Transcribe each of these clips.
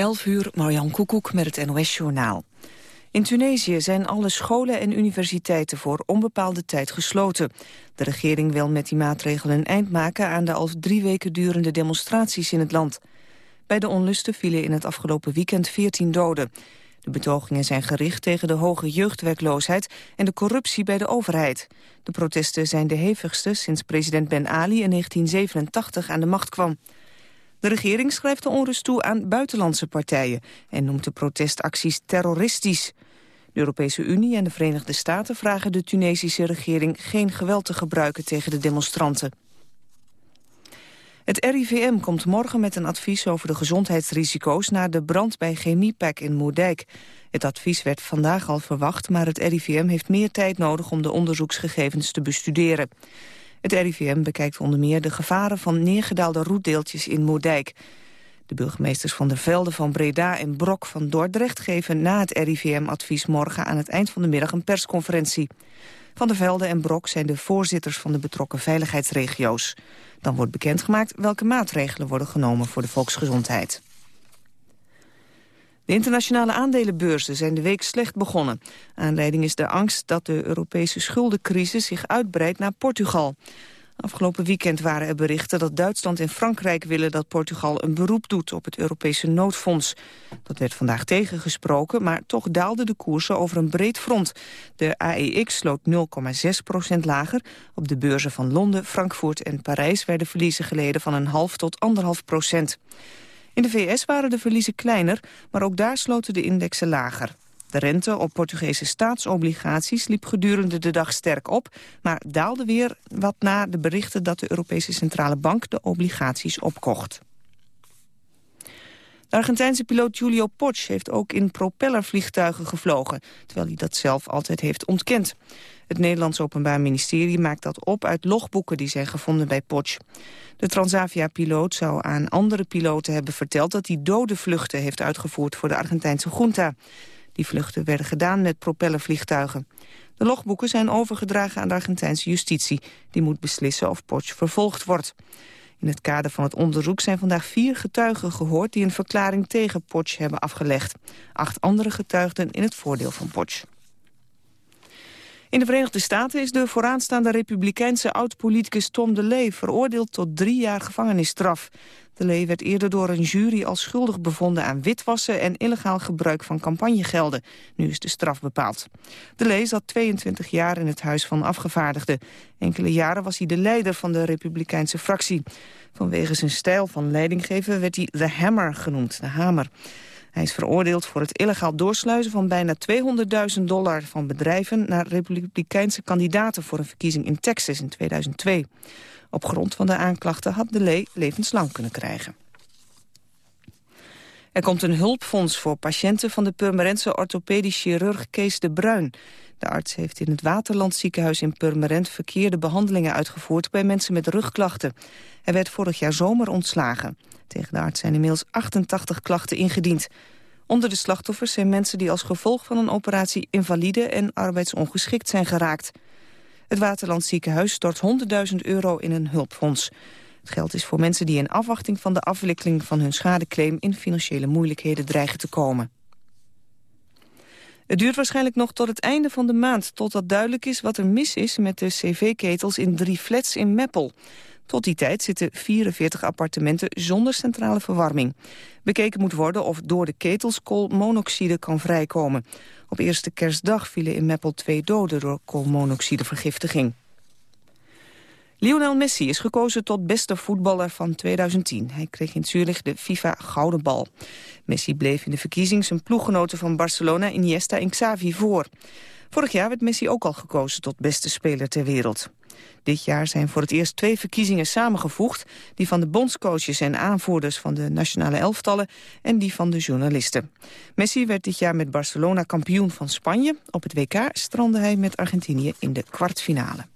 11 uur, Marjan Koekoek met het NOS-journaal. In Tunesië zijn alle scholen en universiteiten voor onbepaalde tijd gesloten. De regering wil met die maatregelen een eind maken aan de al drie weken durende demonstraties in het land. Bij de onlusten vielen in het afgelopen weekend 14 doden. De betogingen zijn gericht tegen de hoge jeugdwerkloosheid en de corruptie bij de overheid. De protesten zijn de hevigste sinds president Ben Ali in 1987 aan de macht kwam. De regering schrijft de onrust toe aan buitenlandse partijen... en noemt de protestacties terroristisch. De Europese Unie en de Verenigde Staten vragen de Tunesische regering... geen geweld te gebruiken tegen de demonstranten. Het RIVM komt morgen met een advies over de gezondheidsrisico's... na de brand bij Chemiepak in Moerdijk. Het advies werd vandaag al verwacht, maar het RIVM heeft meer tijd nodig... om de onderzoeksgegevens te bestuderen. Het RIVM bekijkt onder meer de gevaren van neergedaalde roetdeeltjes in Moerdijk. De burgemeesters van der Velde van Breda en Brok van Dordrecht... geven na het RIVM-advies morgen aan het eind van de middag een persconferentie. Van der Velde en Brok zijn de voorzitters van de betrokken veiligheidsregio's. Dan wordt bekendgemaakt welke maatregelen worden genomen voor de volksgezondheid. De internationale aandelenbeurzen zijn de week slecht begonnen. Aanleiding is de angst dat de Europese schuldencrisis zich uitbreidt naar Portugal. Afgelopen weekend waren er berichten dat Duitsland en Frankrijk willen dat Portugal een beroep doet op het Europese noodfonds. Dat werd vandaag tegengesproken, maar toch daalden de koersen over een breed front. De AEX sloot 0,6% lager. Op de beurzen van Londen, Frankfurt en Parijs werden verliezen geleden van een half tot anderhalf procent. In de VS waren de verliezen kleiner, maar ook daar sloten de indexen lager. De rente op Portugese staatsobligaties liep gedurende de dag sterk op... maar daalde weer wat na de berichten dat de Europese Centrale Bank de obligaties opkocht. De Argentijnse piloot Julio Potsch heeft ook in propellervliegtuigen gevlogen... terwijl hij dat zelf altijd heeft ontkend. Het Nederlands Openbaar Ministerie maakt dat op uit logboeken die zijn gevonden bij Potsch. De Transavia-piloot zou aan andere piloten hebben verteld... dat hij dode vluchten heeft uitgevoerd voor de Argentijnse junta. Die vluchten werden gedaan met propellervliegtuigen. De logboeken zijn overgedragen aan de Argentijnse justitie. Die moet beslissen of Potsch vervolgd wordt. In het kader van het onderzoek zijn vandaag vier getuigen gehoord... die een verklaring tegen Potsch hebben afgelegd. Acht andere getuigden in het voordeel van Potsch. In de Verenigde Staten is de vooraanstaande republikeinse oud-politicus Tom DeLay veroordeeld tot drie jaar gevangenisstraf. DeLay werd eerder door een jury als schuldig bevonden aan witwassen en illegaal gebruik van campagnegelden. Nu is de straf bepaald. DeLay zat 22 jaar in het Huis van Afgevaardigden. Enkele jaren was hij de leider van de republikeinse fractie. Vanwege zijn stijl van leidinggeven werd hij The Hammer genoemd, de hamer. Hij is veroordeeld voor het illegaal doorsluizen van bijna 200.000 dollar van bedrijven naar republikeinse kandidaten voor een verkiezing in Texas in 2002. Op grond van de aanklachten had de Lee levenslang kunnen krijgen. Er komt een hulpfonds voor patiënten van de Purmerendse orthopedisch chirurg Kees de Bruin. De arts heeft in het Waterland ziekenhuis in Purmerend verkeerde behandelingen uitgevoerd bij mensen met rugklachten. Hij werd vorig jaar zomer ontslagen. Tegen de arts zijn inmiddels 88 klachten ingediend. Onder de slachtoffers zijn mensen die als gevolg van een operatie invalide en arbeidsongeschikt zijn geraakt. Het Waterland ziekenhuis stort 100.000 euro in een hulpfonds. Het geld is voor mensen die in afwachting van de afwikkeling van hun schadeclaim in financiële moeilijkheden dreigen te komen. Het duurt waarschijnlijk nog tot het einde van de maand... totdat duidelijk is wat er mis is met de cv-ketels in drie flats in Meppel. Tot die tijd zitten 44 appartementen zonder centrale verwarming. Bekeken moet worden of door de ketels koolmonoxide kan vrijkomen. Op eerste kerstdag vielen in Meppel twee doden door koolmonoxidevergiftiging. Lionel Messi is gekozen tot beste voetballer van 2010. Hij kreeg in Zurich de FIFA Gouden Bal. Messi bleef in de verkiezing zijn ploeggenoten van Barcelona, Iniesta en Xavi voor. Vorig jaar werd Messi ook al gekozen tot beste speler ter wereld. Dit jaar zijn voor het eerst twee verkiezingen samengevoegd... die van de bondscoaches en aanvoerders van de nationale elftallen... en die van de journalisten. Messi werd dit jaar met Barcelona kampioen van Spanje. Op het WK strandde hij met Argentinië in de kwartfinale.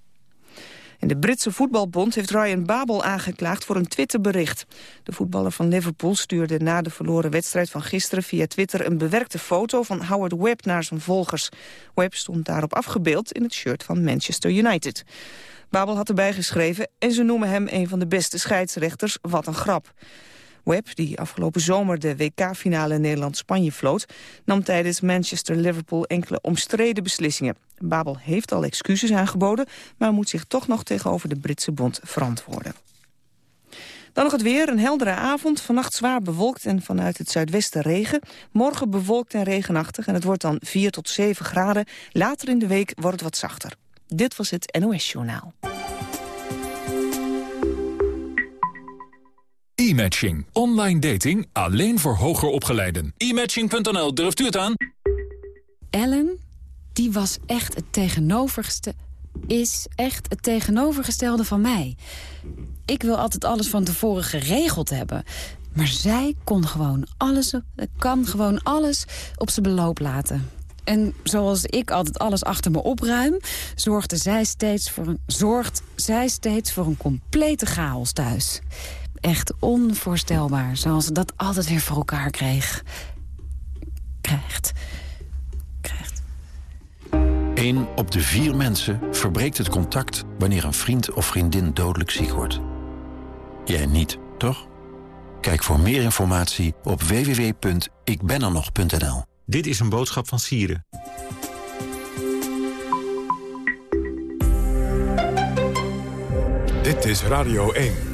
De Britse voetbalbond heeft Ryan Babel aangeklaagd voor een Twitterbericht. De voetballer van Liverpool stuurde na de verloren wedstrijd van gisteren via Twitter een bewerkte foto van Howard Webb naar zijn volgers. Webb stond daarop afgebeeld in het shirt van Manchester United. Babel had erbij geschreven en ze noemen hem een van de beste scheidsrechters, wat een grap. Webb, die afgelopen zomer de WK-finale Nederland-Spanje floot... nam tijdens Manchester-Liverpool enkele omstreden beslissingen. Babel heeft al excuses aangeboden, maar moet zich toch nog tegenover de Britse bond verantwoorden. Dan nog het weer, een heldere avond. Vannacht zwaar bewolkt en vanuit het zuidwesten regen. Morgen bewolkt en regenachtig en het wordt dan 4 tot 7 graden. Later in de week wordt het wat zachter. Dit was het NOS Journaal. E-matching. Online dating alleen voor hoger opgeleiden. E-matching.nl, durft u het aan? Ellen, die was echt het tegenovergestelde is echt het tegenovergestelde van mij. Ik wil altijd alles van tevoren geregeld hebben. Maar zij kon gewoon alles, kan gewoon alles op zijn beloop laten. En zoals ik altijd alles achter me opruim... zorgde zij steeds voor een, zorgt zij steeds voor een complete chaos thuis. Echt onvoorstelbaar, zoals ze dat altijd weer voor elkaar kreeg. Krijgt. Krijgt. Eén op de vier mensen verbreekt het contact... wanneer een vriend of vriendin dodelijk ziek wordt. Jij niet, toch? Kijk voor meer informatie op www.ikbenernog.nl. Dit is een boodschap van Sieren. Dit is Radio 1.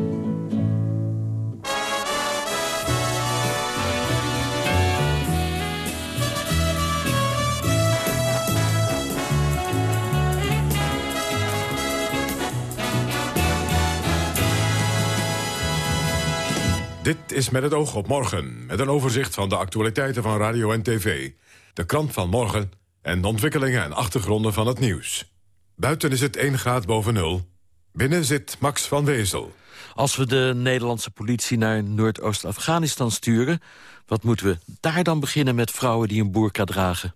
Dit is met het oog op morgen, met een overzicht van de actualiteiten van radio en tv. De krant van morgen en de ontwikkelingen en achtergronden van het nieuws. Buiten is het 1 graad boven nul. Binnen zit Max van Wezel. Als we de Nederlandse politie naar Noordoost-Afghanistan sturen... wat moeten we daar dan beginnen met vrouwen die een boerka dragen?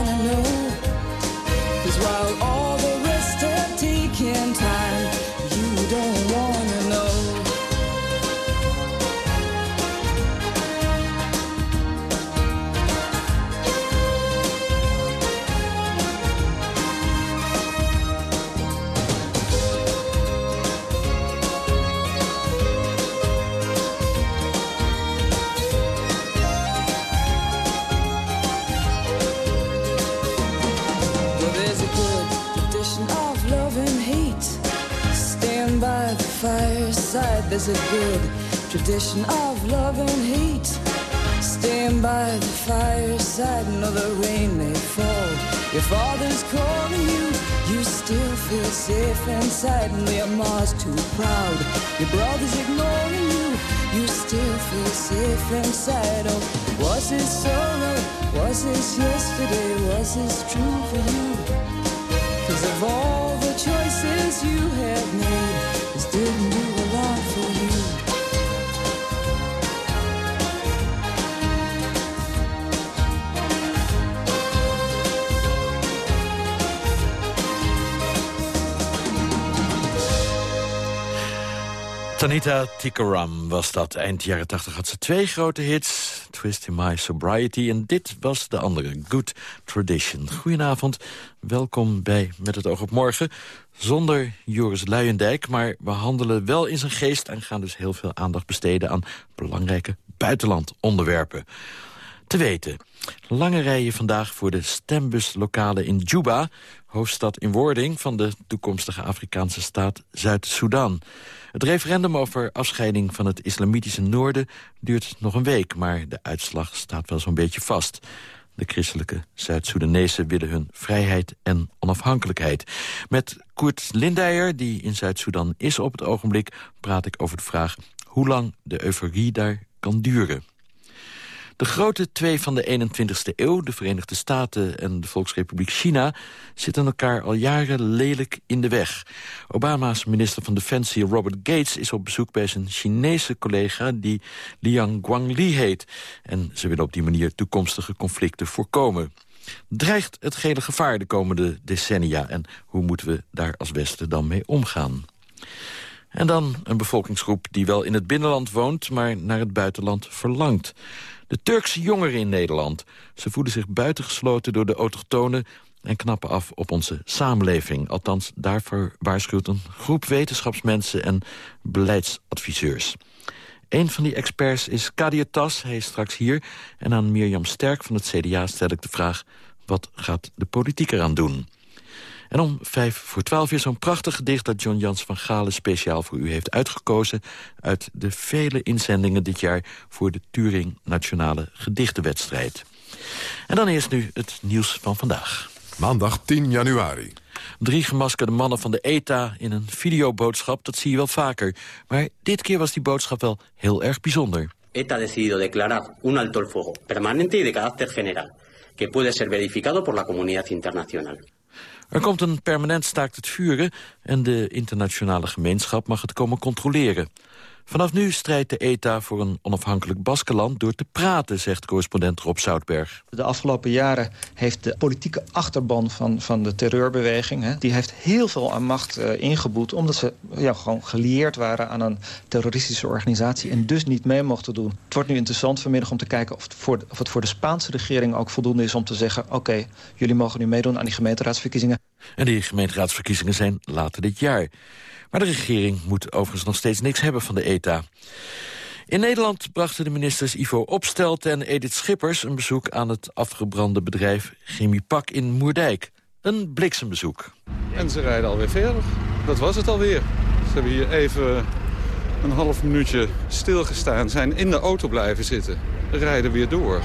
there's a good tradition of love and hate. Stand by the fireside. There's a good tradition of love and hate. Stand by the fireside. No, the rain may fall. Your father's calling you. You still feel safe inside. And your mom's too proud. Your brother's ignoring you. You still feel safe inside. Oh, was this solo? Was this yesterday? Was this true for you? Cause of all the choices you have made just didn't do a lot for you. Tanita Tikaram was dat. Eind jaren 80 had ze twee grote hits. Twist in My Sobriety. En dit was de andere. Good Tradition. Goedenavond. Welkom bij Met het oog op morgen. Zonder Joris Luijendijk. Maar we handelen wel in zijn geest. En gaan dus heel veel aandacht besteden aan belangrijke buitenlandonderwerpen. Te weten. Lange rijen vandaag voor de stembuslokalen in Juba hoofdstad in wording van de toekomstige Afrikaanse staat Zuid-Soedan. Het referendum over afscheiding van het islamitische noorden duurt nog een week... maar de uitslag staat wel zo'n beetje vast. De christelijke Zuid-Soedanezen willen hun vrijheid en onafhankelijkheid. Met Koert Lindeyer, die in Zuid-Soedan is op het ogenblik... praat ik over de vraag hoe lang de euforie daar kan duren. De grote twee van de 21ste eeuw, de Verenigde Staten en de Volksrepubliek China... zitten elkaar al jaren lelijk in de weg. Obama's minister van Defensie Robert Gates is op bezoek bij zijn Chinese collega... die Liang Guangli heet. En ze willen op die manier toekomstige conflicten voorkomen. Dreigt het gele gevaar de komende decennia... en hoe moeten we daar als Westen dan mee omgaan? En dan een bevolkingsgroep die wel in het binnenland woont... maar naar het buitenland verlangt. De Turkse jongeren in Nederland. Ze voelen zich buitengesloten door de autochtonen en knappen af op onze samenleving. Althans, daarvoor waarschuwt een groep wetenschapsmensen en beleidsadviseurs. Een van die experts is Kadir Tas, hij is straks hier. En aan Mirjam Sterk van het CDA stel ik de vraag... wat gaat de politiek eraan doen? En om vijf voor twaalf is zo'n prachtig gedicht... dat John Jans van Galen speciaal voor u heeft uitgekozen... uit de vele inzendingen dit jaar voor de Turing Nationale Gedichtenwedstrijd. En dan eerst nu het nieuws van vandaag. Maandag 10 januari. Drie gemaskerde mannen van de ETA in een videoboodschap, dat zie je wel vaker. Maar dit keer was die boodschap wel heel erg bijzonder. ETA ha decidido declarar un alto el fuego permanente y de carácter general, que puede ser verificado por la comunidad internacional. Er komt een permanent staakt het vuren en de internationale gemeenschap mag het komen controleren. Vanaf nu strijdt de ETA voor een onafhankelijk Baskeland door te praten, zegt correspondent Rob Zoutberg. De afgelopen jaren heeft de politieke achterban van, van de terreurbeweging... Hè, die heeft heel veel aan macht uh, ingeboet... omdat ze ja, gewoon gelieerd waren aan een terroristische organisatie... en dus niet mee mochten doen. Het wordt nu interessant vanmiddag om te kijken of het voor de, of het voor de Spaanse regering ook voldoende is... om te zeggen, oké, jullie mogen nu meedoen aan die gemeenteraadsverkiezingen. En die gemeenteraadsverkiezingen zijn later dit jaar. Maar de regering moet overigens nog steeds niks hebben van de ETA. In Nederland brachten de ministers Ivo Opstelten en Edith Schippers... een bezoek aan het afgebrande bedrijf Chemiepak in Moerdijk. Een bliksembezoek. En ze rijden alweer verder. Dat was het alweer. Ze hebben hier even een half minuutje stilgestaan, zijn in de auto blijven zitten. Rijden weer door.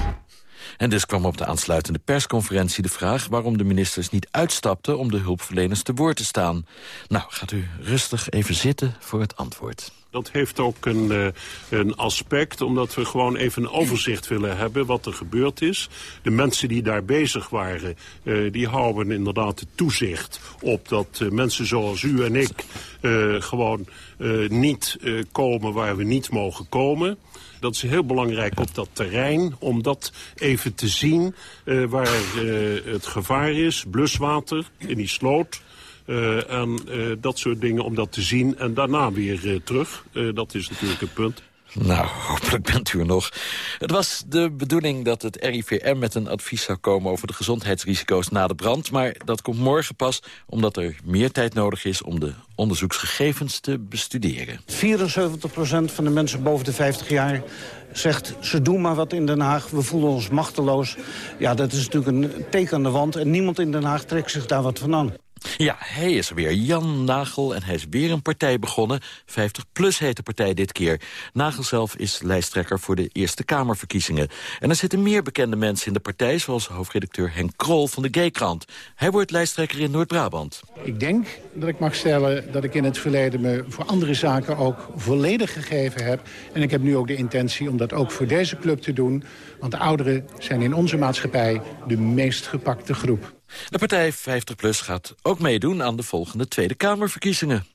En dus kwam op de aansluitende persconferentie de vraag... waarom de ministers niet uitstapten om de hulpverleners te woord te staan. Nou, gaat u rustig even zitten voor het antwoord. Dat heeft ook een, uh, een aspect, omdat we gewoon even een overzicht willen hebben wat er gebeurd is. De mensen die daar bezig waren, uh, die houden inderdaad het toezicht op dat uh, mensen zoals u en ik gewoon niet komen waar we niet mogen komen. Dat is heel belangrijk op dat terrein, om dat even te zien uh, waar uh, het gevaar is. Bluswater in die sloot. Uh, en dat soort dingen om dat te zien en daarna weer terug. dat is natuurlijk het punt. Nou, hopelijk bent u er nog. Het was de bedoeling dat het RIVM met een advies zou komen... over de gezondheidsrisico's na de brand. Maar dat komt morgen pas omdat er meer tijd nodig is... om de onderzoeksgegevens te bestuderen. 74% van de mensen boven de 50 jaar zegt... ze doen maar wat in Den Haag, we voelen ons machteloos. Ja, dat is natuurlijk een teken aan de wand... en niemand in Den Haag trekt zich daar wat van aan. Ja, hij is er weer. Jan Nagel en hij is weer een partij begonnen. 50PLUS heet de partij dit keer. Nagel zelf is lijsttrekker voor de Eerste Kamerverkiezingen. En er zitten meer bekende mensen in de partij... zoals hoofdredacteur Henk Krol van de Gaykrant. Hij wordt lijsttrekker in Noord-Brabant. Ik denk dat ik mag stellen dat ik in het verleden... me voor andere zaken ook volledig gegeven heb. En ik heb nu ook de intentie om dat ook voor deze club te doen. Want de ouderen zijn in onze maatschappij de meest gepakte groep. De partij 50PLUS gaat ook meedoen aan de volgende Tweede Kamerverkiezingen.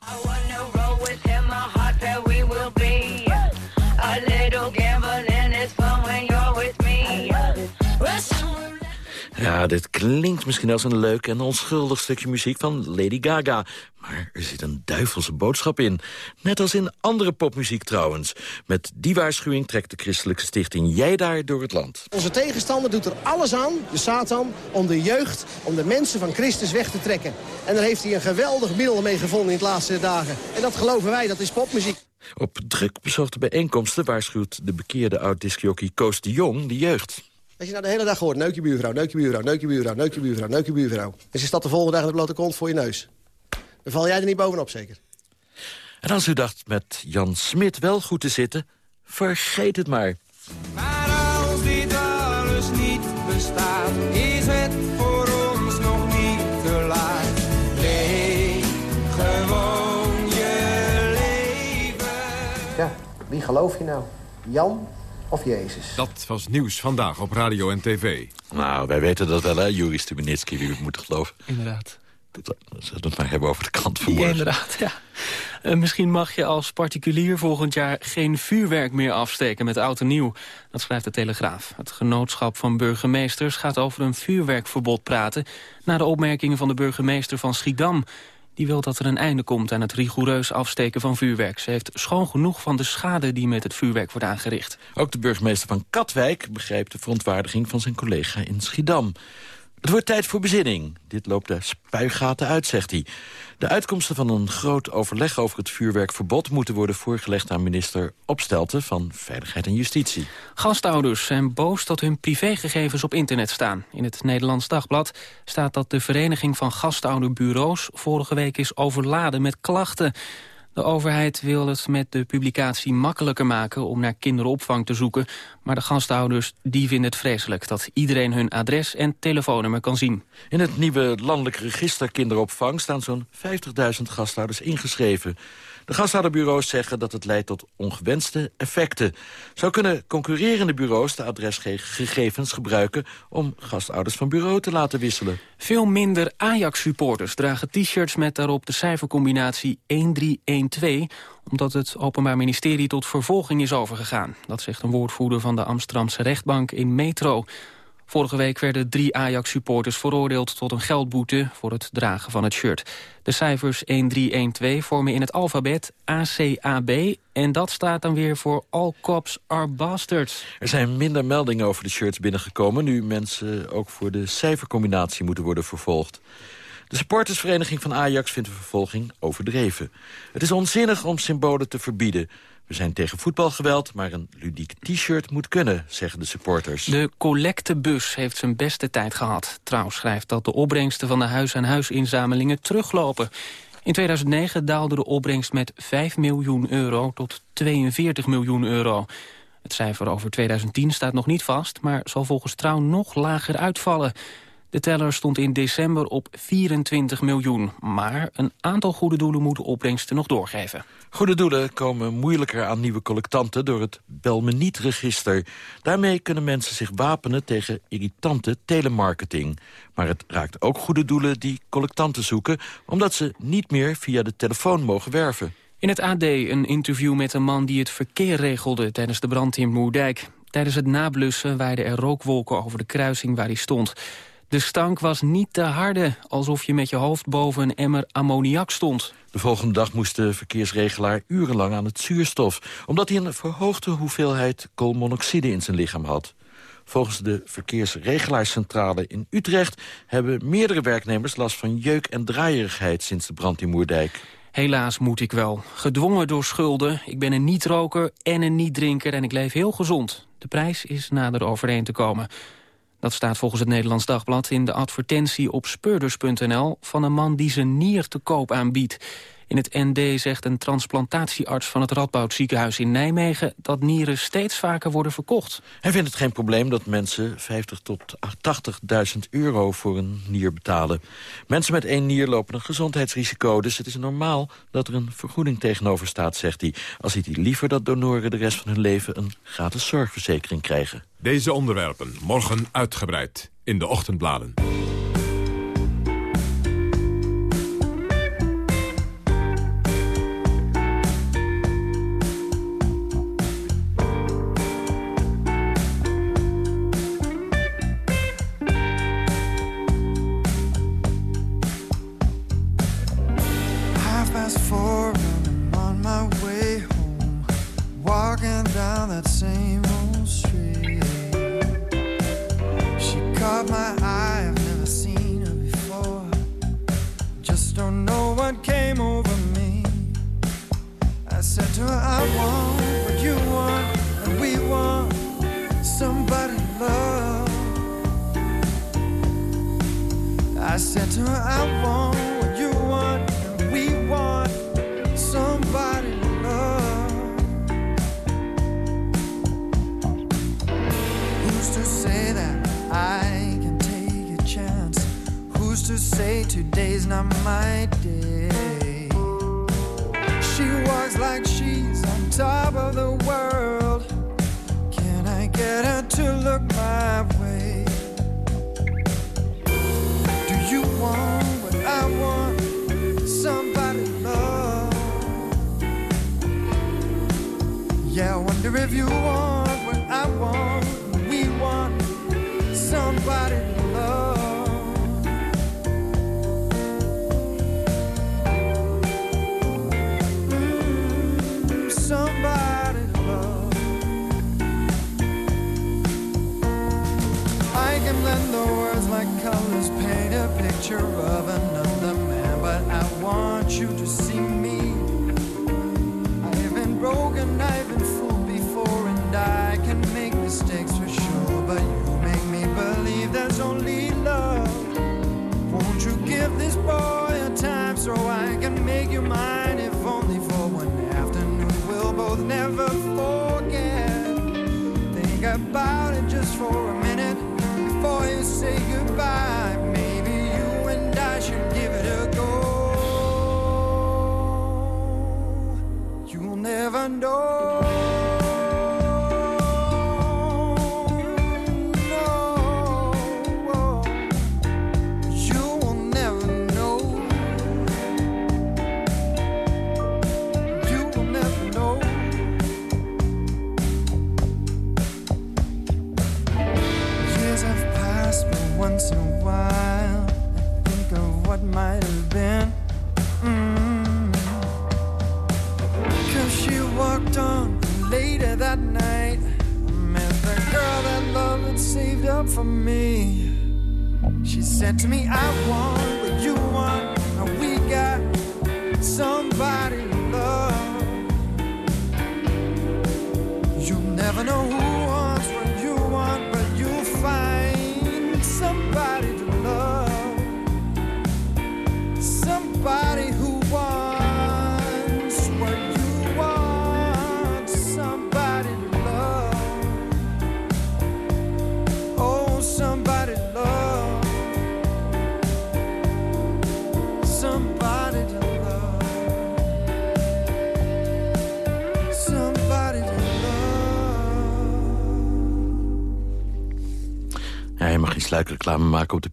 Ja, dit klinkt misschien als een leuk en onschuldig stukje muziek van Lady Gaga. Maar er zit een duivelse boodschap in. Net als in andere popmuziek trouwens. Met die waarschuwing trekt de christelijke stichting Jij daar door het land. Onze tegenstander doet er alles aan, de Satan, om de jeugd, om de mensen van Christus weg te trekken. En daar heeft hij een geweldig middel mee gevonden in de laatste dagen. En dat geloven wij, dat is popmuziek. Op druk bezochte bijeenkomsten waarschuwt de bekeerde oud-discjockey Koos de Jong de jeugd. Als je nou de hele dag hoort, neuk je buurvrouw, neuk je buurvrouw, neuk je buurvrouw, neuk je buurvrouw, neuk je buurvrouw. En ze staat de volgende dag in de blote kont voor je neus. Dan val jij er niet bovenop zeker. En als u dacht met Jan Smit wel goed te zitten, vergeet het maar. Maar als dit alles niet bestaat, is het voor ons nog niet te laat. Leef gewoon je leven. Ja, wie geloof je nou? Jan of Jezus? Dat was nieuws vandaag op radio en tv. Nou, wij weten dat wel, hè, Juri Stubenitski, wie we moeten geloven. Inderdaad. Zullen we het maar hebben over de krant van morgen? Ja, inderdaad, ja. Uh, misschien mag je als particulier volgend jaar geen vuurwerk meer afsteken met oud en nieuw. Dat schrijft de Telegraaf. Het genootschap van burgemeesters gaat over een vuurwerkverbod praten... na de opmerkingen van de burgemeester van Schiedam. Die wil dat er een einde komt aan het rigoureus afsteken van vuurwerk. Ze heeft schoon genoeg van de schade die met het vuurwerk wordt aangericht. Ook de burgemeester van Katwijk begreep de verontwaardiging van zijn collega in Schiedam. Het wordt tijd voor bezinning. Dit loopt de spuigaten uit, zegt hij. De uitkomsten van een groot overleg over het vuurwerkverbod... moeten worden voorgelegd aan minister Opstelten van Veiligheid en Justitie. Gastouders zijn boos dat hun privégegevens op internet staan. In het Nederlands Dagblad staat dat de Vereniging van Gastouderbureaus... vorige week is overladen met klachten. De overheid wil het met de publicatie makkelijker maken om naar kinderopvang te zoeken. Maar de gasthouders die vinden het vreselijk dat iedereen hun adres en telefoonnummer kan zien. In het nieuwe landelijk register kinderopvang staan zo'n 50.000 gasthouders ingeschreven. De gasthouderbureaus zeggen dat het leidt tot ongewenste effecten. Zo kunnen concurrerende bureaus de adresgegevens gebruiken... om gastouders van bureau te laten wisselen. Veel minder Ajax-supporters dragen t-shirts met daarop de cijfercombinatie 1312 omdat het Openbaar Ministerie tot vervolging is overgegaan. Dat zegt een woordvoerder van de Amsterdamse rechtbank in Metro. Vorige week werden drie Ajax-supporters veroordeeld tot een geldboete voor het dragen van het shirt. De cijfers 1312 vormen in het alfabet ACAB en dat staat dan weer voor All Cops Are Bastards. Er zijn minder meldingen over de shirts binnengekomen... nu mensen ook voor de cijfercombinatie moeten worden vervolgd. De supportersvereniging van Ajax vindt de vervolging overdreven. Het is onzinnig om symbolen te verbieden. We zijn tegen voetbalgeweld, maar een ludiek t-shirt moet kunnen, zeggen de supporters. De collectebus heeft zijn beste tijd gehad. Trouw schrijft dat de opbrengsten van de huis-aan-huis-inzamelingen teruglopen. In 2009 daalde de opbrengst met 5 miljoen euro tot 42 miljoen euro. Het cijfer over 2010 staat nog niet vast, maar zal volgens Trouw nog lager uitvallen. De teller stond in december op 24 miljoen. Maar een aantal goede doelen moeten opbrengsten nog doorgeven. Goede doelen komen moeilijker aan nieuwe collectanten... door het bel me niet register. Daarmee kunnen mensen zich wapenen tegen irritante telemarketing. Maar het raakt ook goede doelen die collectanten zoeken... omdat ze niet meer via de telefoon mogen werven. In het AD een interview met een man die het verkeer regelde... tijdens de brand in Moerdijk. Tijdens het nablussen waaiden er rookwolken over de kruising waar hij stond... De stank was niet te harde, alsof je met je hoofd boven een emmer ammoniak stond. De volgende dag moest de verkeersregelaar urenlang aan het zuurstof... omdat hij een verhoogde hoeveelheid koolmonoxide in zijn lichaam had. Volgens de verkeersregelaarscentrale in Utrecht... hebben meerdere werknemers last van jeuk en draaierigheid sinds de brand in Moerdijk. Helaas moet ik wel. Gedwongen door schulden. Ik ben een niet-roker en een niet-drinker en ik leef heel gezond. De prijs is nader overeen te komen. Dat staat volgens het Nederlands Dagblad in de advertentie op speurders.nl... van een man die zijn nier te koop aanbiedt. In het ND zegt een transplantatiearts van het Radboud ziekenhuis in Nijmegen... dat nieren steeds vaker worden verkocht. Hij vindt het geen probleem dat mensen 50 tot 80.000 euro voor een nier betalen. Mensen met één nier lopen een gezondheidsrisico... dus het is normaal dat er een vergoeding tegenover staat, zegt hij. Als ziet hij liever dat donoren de rest van hun leven een gratis zorgverzekering krijgen. Deze onderwerpen morgen uitgebreid in de ochtendbladen. Her, I want what you want, and we want somebody to love. I said to her, I want what you want, and we want somebody to love. Who's to say that I can take a chance? Who's to say today's not my day? She walks like top of the world. Can I get her to look my way? Do you want what I want? Somebody love. Yeah, I wonder if you want know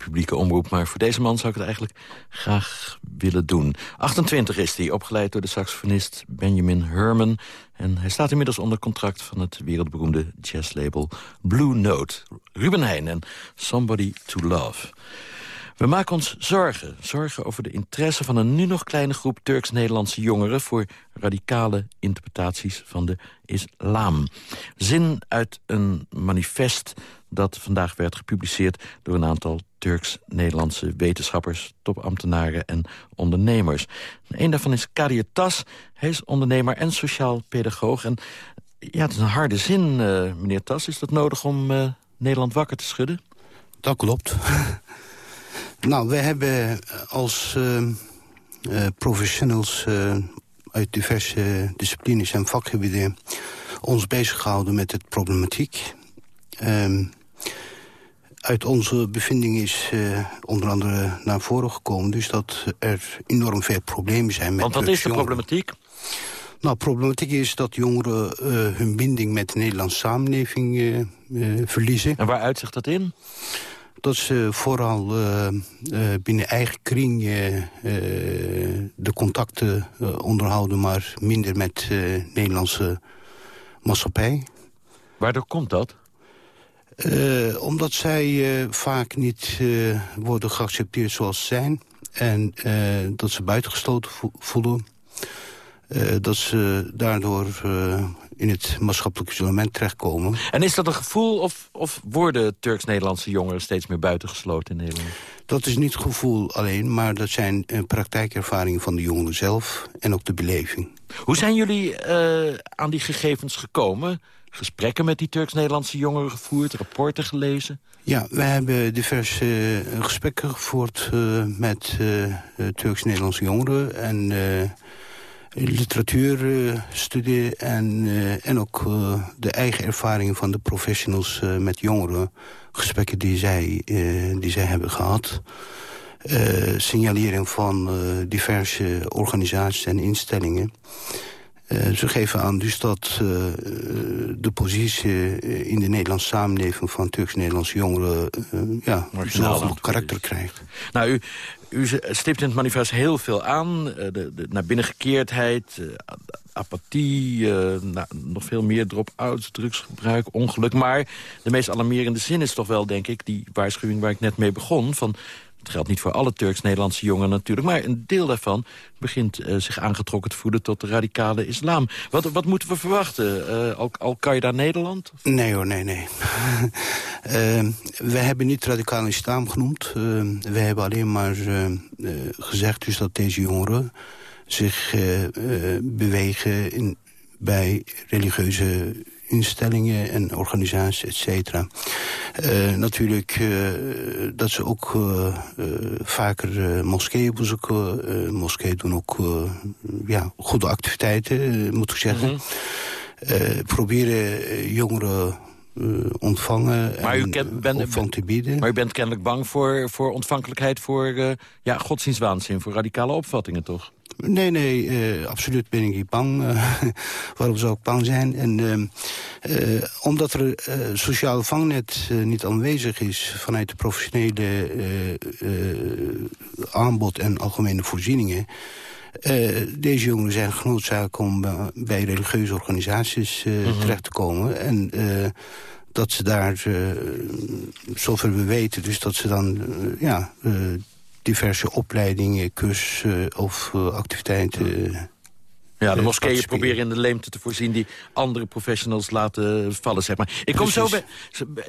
publieke omroep... maar voor deze man zou ik het eigenlijk graag willen doen. 28 is hij, opgeleid door de saxofonist Benjamin Herman... en hij staat inmiddels onder contract van het wereldberoemde jazzlabel Blue Note. Ruben Heijn en Somebody to Love. We maken ons zorgen. Zorgen over de interesse van een nu nog kleine groep Turks-Nederlandse jongeren... voor radicale interpretaties van de islam. Zin uit een manifest dat vandaag werd gepubliceerd... door een aantal Turks-Nederlandse wetenschappers, topambtenaren en ondernemers. Een daarvan is Kadir Tas. Hij is ondernemer en sociaal pedagoog. En ja, het is een harde zin, eh, meneer Tas. Is dat nodig om eh, Nederland wakker te schudden? Dat klopt. nou, we hebben als eh, eh, professionals eh, uit diverse disciplines en vakgebieden ons bezig gehouden met het problematiek. Ehm, uit onze bevinding is eh, onder andere naar voren gekomen... dus dat er enorm veel problemen zijn met Want wat is de problematiek? Nou, problematiek is dat jongeren eh, hun binding met de Nederlandse samenleving eh, verliezen. En waar uitzicht dat in? Dat ze vooral binnen eigen kring de contacten onderhouden... maar minder met de Nederlandse maatschappij. Waardoor komt dat? Eh, omdat zij eh, vaak niet eh, worden geaccepteerd zoals ze zijn. En dat ze buitengesloten vo- voelen. Dat ze daardoor in het maatschappelijk isolement terechtkomen. En is dat een gevoel of, of worden Turks-Nederlandse jongeren steeds meer buitengesloten in Nederland? Dat is niet gevoel alleen, maar dat zijn uh, praktijkervaringen van de jongeren zelf en ook de beleving. Hoe zijn jullie uh, aan die gegevens gekomen? Gesprekken met die Turks-Nederlandse jongeren gevoerd, rapporten gelezen? Ja, we hebben diverse uh, gesprekken gevoerd met Turks-Nederlandse jongeren en literatuurstudie en, en ook de eigen ervaringen van de professionals met jongeren gesprekken die zij, die zij hebben gehad. Signalering van diverse organisaties en instellingen. Ze geven aan dus dat de positie in de Nederlandse samenleving... van Turks-Nederlandse jongeren ja, zo'n karakter krijgt. Nou, u, u stipt in het manifest heel veel aan. De, de naar binnengekeerdheid, apathie, nou, nog veel meer drop-outs, drugsgebruik, ongeluk. Maar de meest alarmerende zin is toch wel, denk ik, die waarschuwing waar ik net mee begon. Van, het geldt niet voor alle Turks-Nederlandse jongeren natuurlijk... maar een deel daarvan begint uh, zich aangetrokken te voelen tot de radicale islam. Wat, wat moeten we verwachten? Uh, Al-Qaeda Nederland? Nee hoor, nee, nee. we hebben niet radicale islam genoemd. we hebben alleen maar gezegd dus dat deze jongeren zich bewegen in, bij religieuze instellingen en organisaties, et cetera. Uh, natuurlijk uh, dat ze ook uh, vaker moskeeën bezoeken. moskeeën doen ook ja, goede activiteiten, moet ik zeggen. Mm -hmm. proberen jongeren ontvangen maar u en bent, te bieden. Maar u bent kennelijk bang voor, voor ontvankelijkheid voor ja, godsdienstwaanzin... voor radicale opvattingen, toch? Nee, nee, uh, absoluut ben ik niet bang. Uh, waarom zou ik bang zijn? En, uh, omdat er sociaal vangnet niet aanwezig is... vanuit de professionele aanbod en algemene voorzieningen... deze jongeren zijn genoodzaakt om bij religieuze organisaties mhm. terecht te komen. En dat ze daar, zover we weten, dus dat ze dan ja, diverse opleidingen, cursussen of uh, activiteiten... Ja, de moskeeën proberen in de leemte te voorzien... die andere professionals laten vallen, zeg maar. Ik kom zo bij,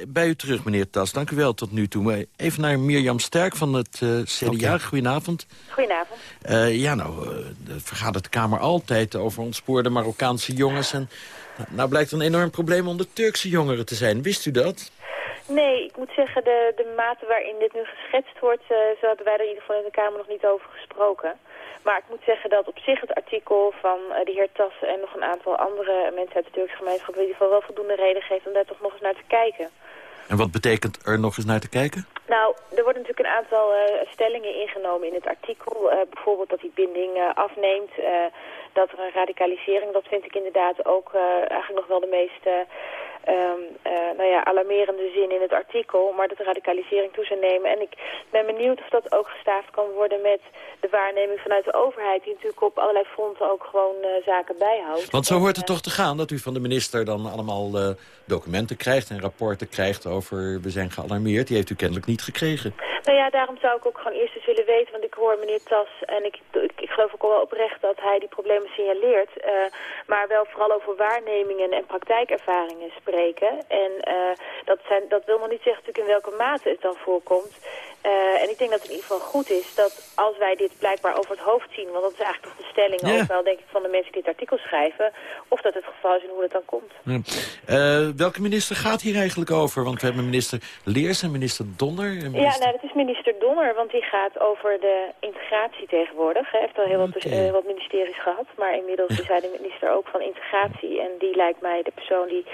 bij, u terug, meneer Tas. Dank u wel tot nu toe. Even naar Mirjam Sterk van het uh, eh, CDA. Okay. Goedenavond. Goedenavond. Uh, ja, nou, uh, vergadert de Kamer altijd over ontspoorde Marokkaanse jongens. En nou, nou blijkt een enorm probleem onder Turkse jongeren te zijn. Wist u dat? Nee, ik moet zeggen, de, de mate waarin dit nu geschetst wordt, uh, zo hebben wij er in ieder geval in de Kamer nog niet over gesproken. Maar ik moet zeggen dat op zich het artikel van uh, de heer Tassen en nog een aantal andere mensen uit de Turkse gemeenschap in ieder geval wel voldoende reden geeft om daar toch nog eens naar te kijken. En wat betekent er nog eens naar te kijken? Nou, er worden natuurlijk een aantal uh, stellingen ingenomen in het artikel. Uh, bijvoorbeeld dat die binding uh, afneemt, dat er een radicalisering, dat vind ik inderdaad ook eigenlijk nog wel de meest um, uh, nou ja, alarmerende zin in het artikel, maar dat de radicalisering toe zou nemen. En ik ben benieuwd of dat ook gestaafd kan worden met de waarneming vanuit de overheid, die natuurlijk op allerlei fronten ook gewoon uh, zaken bijhoudt. Want zo hoort het toch te gaan, dat u van de minister dan allemaal uh, documenten krijgt en rapporten krijgt over we zijn gealarmeerd. Die heeft u kennelijk niet gekregen. Nou ja, daarom zou ik ook gewoon eerst eens willen weten, want ik hoor meneer Tas en ik, ik, ik geloof ook wel oprecht dat hij die problemen signaleert, maar wel vooral over waarnemingen en praktijkervaringen spreken En uh, dat, zijn, dat wil nog niet zeggen natuurlijk in welke mate het dan voorkomt. Uh, en ik denk dat het in ieder geval goed is dat als wij dit blijkbaar over het hoofd zien... want dat is eigenlijk toch de stelling ook wel, denk ik, van de mensen die dit artikel schrijven... of dat het geval is en hoe het dan komt. Ja. Uh, welke minister gaat hier eigenlijk over? Want we hebben minister Leers en minister Donner. En minister... Ja, nou, dat is minister Donner, want die gaat over de integratie tegenwoordig. Hij heeft al heel wat, uh, wat ministeries gehad, maar inmiddels is hij de minister ook van integratie. En die lijkt mij de persoon die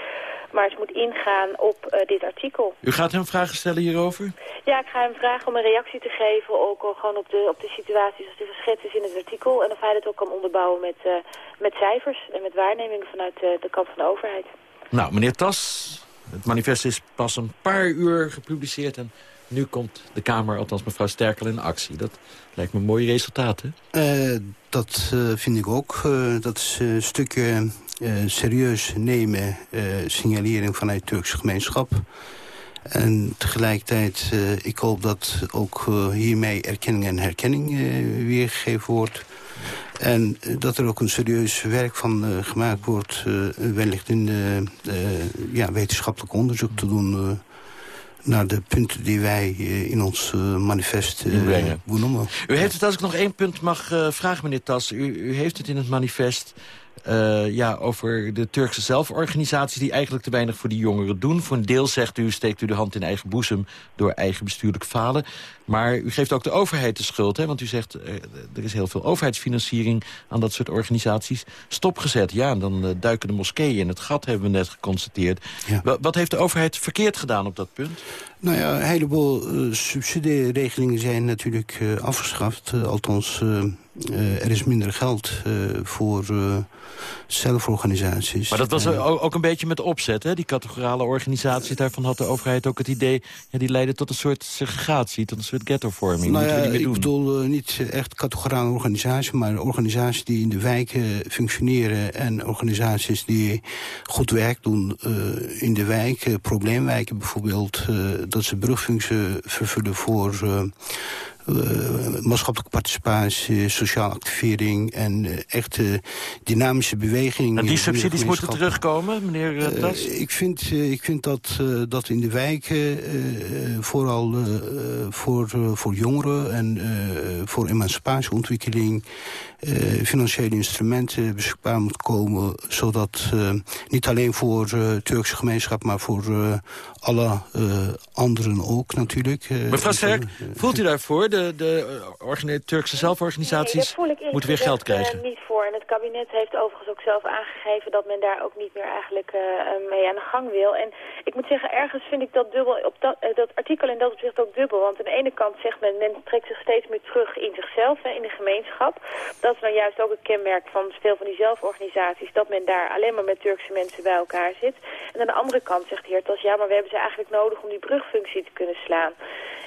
maar eens moet ingaan op dit artikel. U gaat hem vragen stellen hierover? Ja, ik ga hem vragen om een reactie te geven, ook al gewoon op de, op de situatie zoals die geschetst is in het artikel. En of hij dat ook kan onderbouwen met, uh, met cijfers en met waarnemingen vanuit uh, de kant van de overheid. Nou, meneer Tas, het manifest is pas een paar uur gepubliceerd en nu komt de Kamer, althans mevrouw Sterkel, in actie. Dat lijkt me een mooi resultaat, hè? dat vind ik ook. dat is een stukje uh, serieus nemen uh, signalering vanuit de Turkse gemeenschap. En tegelijkertijd, uh, ik hoop dat ook hiermee erkenning en herkenning weergegeven wordt. En eh, dat er ook een serieus werk van eh, gemaakt wordt... eh, wellicht in de, eh, ja, wetenschappelijk onderzoek te doen... eh, naar de punten die wij eh, in ons eh, manifest eh, benoemen. U heeft het, als ik nog één punt mag eh, vragen, meneer Tas... U, u heeft het in het manifest eh, ja, over de Turkse zelforganisaties... die eigenlijk te weinig voor die jongeren doen. Voor een deel, zegt u, steekt u de hand in eigen boezem... door eigen bestuurlijk falen. Maar u geeft ook de overheid de schuld, hè? want u zegt... eh, er is heel veel overheidsfinanciering aan dat soort organisaties stopgezet. Ja, en dan eh, duiken de moskeeën in het gat, hebben we net geconstateerd. Wa- Wat heeft de overheid verkeerd gedaan op dat punt? Nou ja, een heleboel eh, subsidieregelingen zijn natuurlijk eh, afgeschaft. Eh, althans, er is minder geld voor zelforganisaties. Maar dat was ook een beetje met opzet, hè? Die categorale organisaties, daarvan had de overheid ook het idee... Ja, die leiden tot een soort segregatie, tot een soort ghettovorming. Nou ja, ik bedoel niet echt categorale organisaties... maar organisaties die in de wijken functioneren... en organisaties die goed werk doen in de wijk. eh, probleemwijken bijvoorbeeld. Dat ze brugfunctie vervullen voor... eh, eh, maatschappelijke participatie, sociale activering en eh, echte dynamische beweging. En die in de subsidies moeten terugkomen, meneer Tas? ik, vind, ik vind dat, dat in de wijken vooral voor, voor jongeren en voor emancipatieontwikkeling eh, financiële instrumenten beschikbaar moeten komen. Zodat eh, niet alleen voor eh Turkse gemeenschap, maar voor eh, alle eh, anderen ook natuurlijk. Mevrouw Sterk, voelt u daarvoor? De, de Turkse zelforganisaties Nee, daar voel ik moeten weer geld krijgen. niet voor. En het kabinet heeft overigens ook zelf aangegeven dat men daar ook niet meer eigenlijk mee aan de gang wil. En ik moet zeggen, ergens vind ik dat dubbel, op dat, dat artikel in dat opzicht ook dubbel. Want aan de ene kant zegt men, men trekt zich steeds meer terug in zichzelf, hè, in de gemeenschap. Dat is nou juist ook een kenmerk van veel van die zelforganisaties, dat men daar alleen maar met Turkse mensen bij elkaar zit. En aan de andere kant zegt de heer Tas, ja, maar we hebben ze eigenlijk nodig om die brugfunctie te kunnen slaan.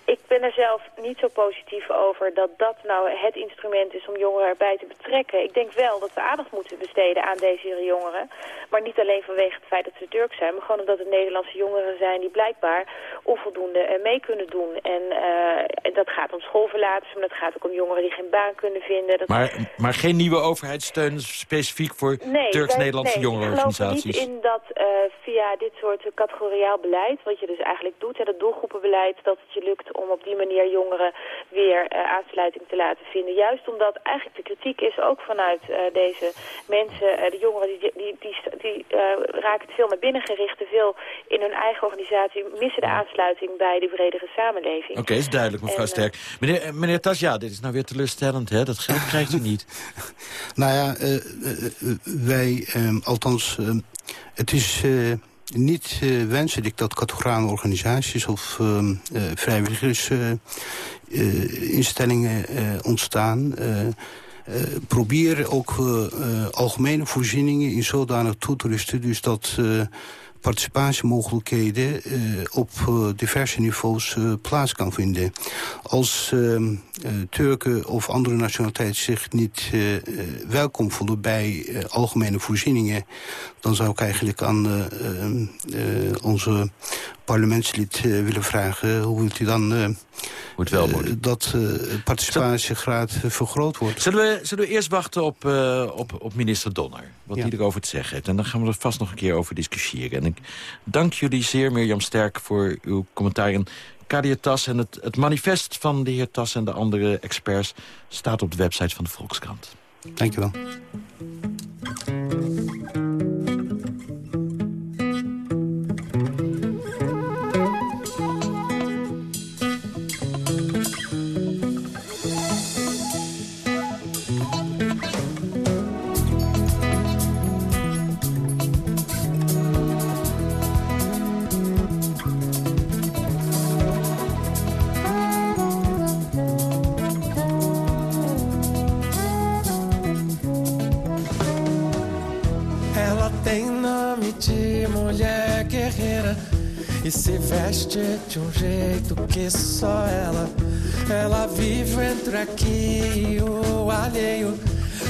Ik ben er zelf niet zo positief over dat dat nou het instrument is om jongeren erbij te betrekken. Ik denk wel dat we aandacht moeten besteden aan deze jongeren. Maar niet alleen vanwege het feit dat ze Turk zijn, maar gewoon omdat het Nederlandse jongeren zijn die blijkbaar onvoldoende eh, mee kunnen doen. En eh, dat gaat om schoolverlaters, maar dat gaat ook om jongeren die geen baan kunnen vinden. Dat Maar, maar geen nieuwe overheidssteun specifiek voor Nee, Turks-Nederlandse wij- nee, Ik jongerenorganisaties? geloof niet in dat eh, via dit soort categoriaal beleid, wat je dus eigenlijk doet, hè, dat doelgroepenbeleid, dat het je lukt om op die manier jongeren weer eh, aansluiting te laten vinden. Juist omdat eigenlijk de kritiek is ook vanuit eh, deze mensen, de jongeren, die, die, die, die raken te veel naar binnen gericht, te veel in hun eigen organisatie, missen de aansluiting bij de bredere samenleving. Oké, is duidelijk, mevrouw En, Sterk. Meneer, meneer Tas, ja, dit is nou weer teleurstellend, hè? Dat geld krijgt u niet. Nou ja, eh, eh, wij, eh, althans, eh, het is eh, niet wenselijk dat categorale organisaties of eh, eh, vrijwilligersinstellingen ontstaan. Probeer ook algemene voorzieningen in zodanig toe te rusten... dus dat participatiemogelijkheden eh, op eh, diverse niveaus eh, plaats kan vinden. Als eh, eh, Turken of andere nationaliteiten zich niet welkom voelen bij algemene voorzieningen... dan zou ik eigenlijk aan eh, eh, eh, onze parlementslid eh, willen vragen... hoe u dan eh, wel eh, dat participatiegraad vergroot wordt. Zullen we, zullen we eerst wachten op, op, op minister Donner? Wat Ja. hij erover te zeggen heeft. En dan gaan we er vast nog een keer over discussiëren. En ik dank jullie zeer, Mirjam Sterk, voor uw commentaar. En Kadia Tas en het, het manifest van de heer Tas en de andere experts... staat op de website van de Volkskrant. Dank se veste de um jeito que só ela. Ela vive entre aqui e o alheio.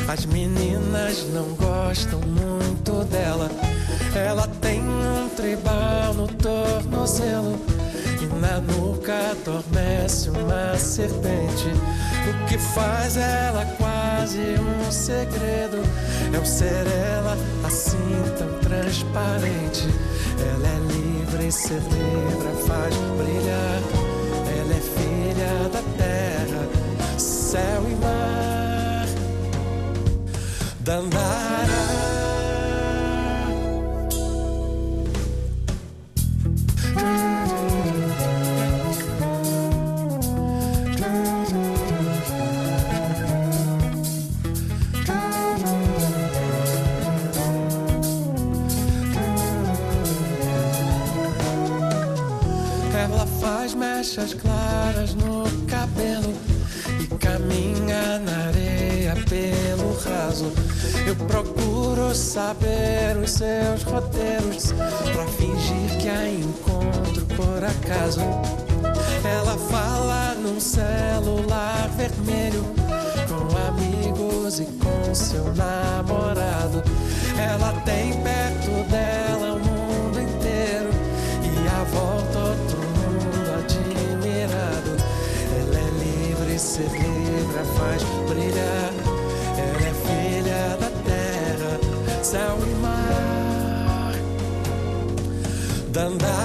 As meninas não gostam muito dela. Ela tem um tribal no tornozelo e na nuca adormece uma serpente. O que faz ela quase um segredo. É o ser ela assim tão transparente. Ela é livre e livre faz brilhar. Ela é filha da terra, céu e mar. Dandara. Faz mechas claras no cabelo e caminha na areia pelo raso. Eu procuro saber os seus roteiros pra fingir que a encontro por acaso. Ela fala num celular vermelho com amigos e com seu namorado. Ela tem perto Ela é filha da terra, céu e mar. Dandara.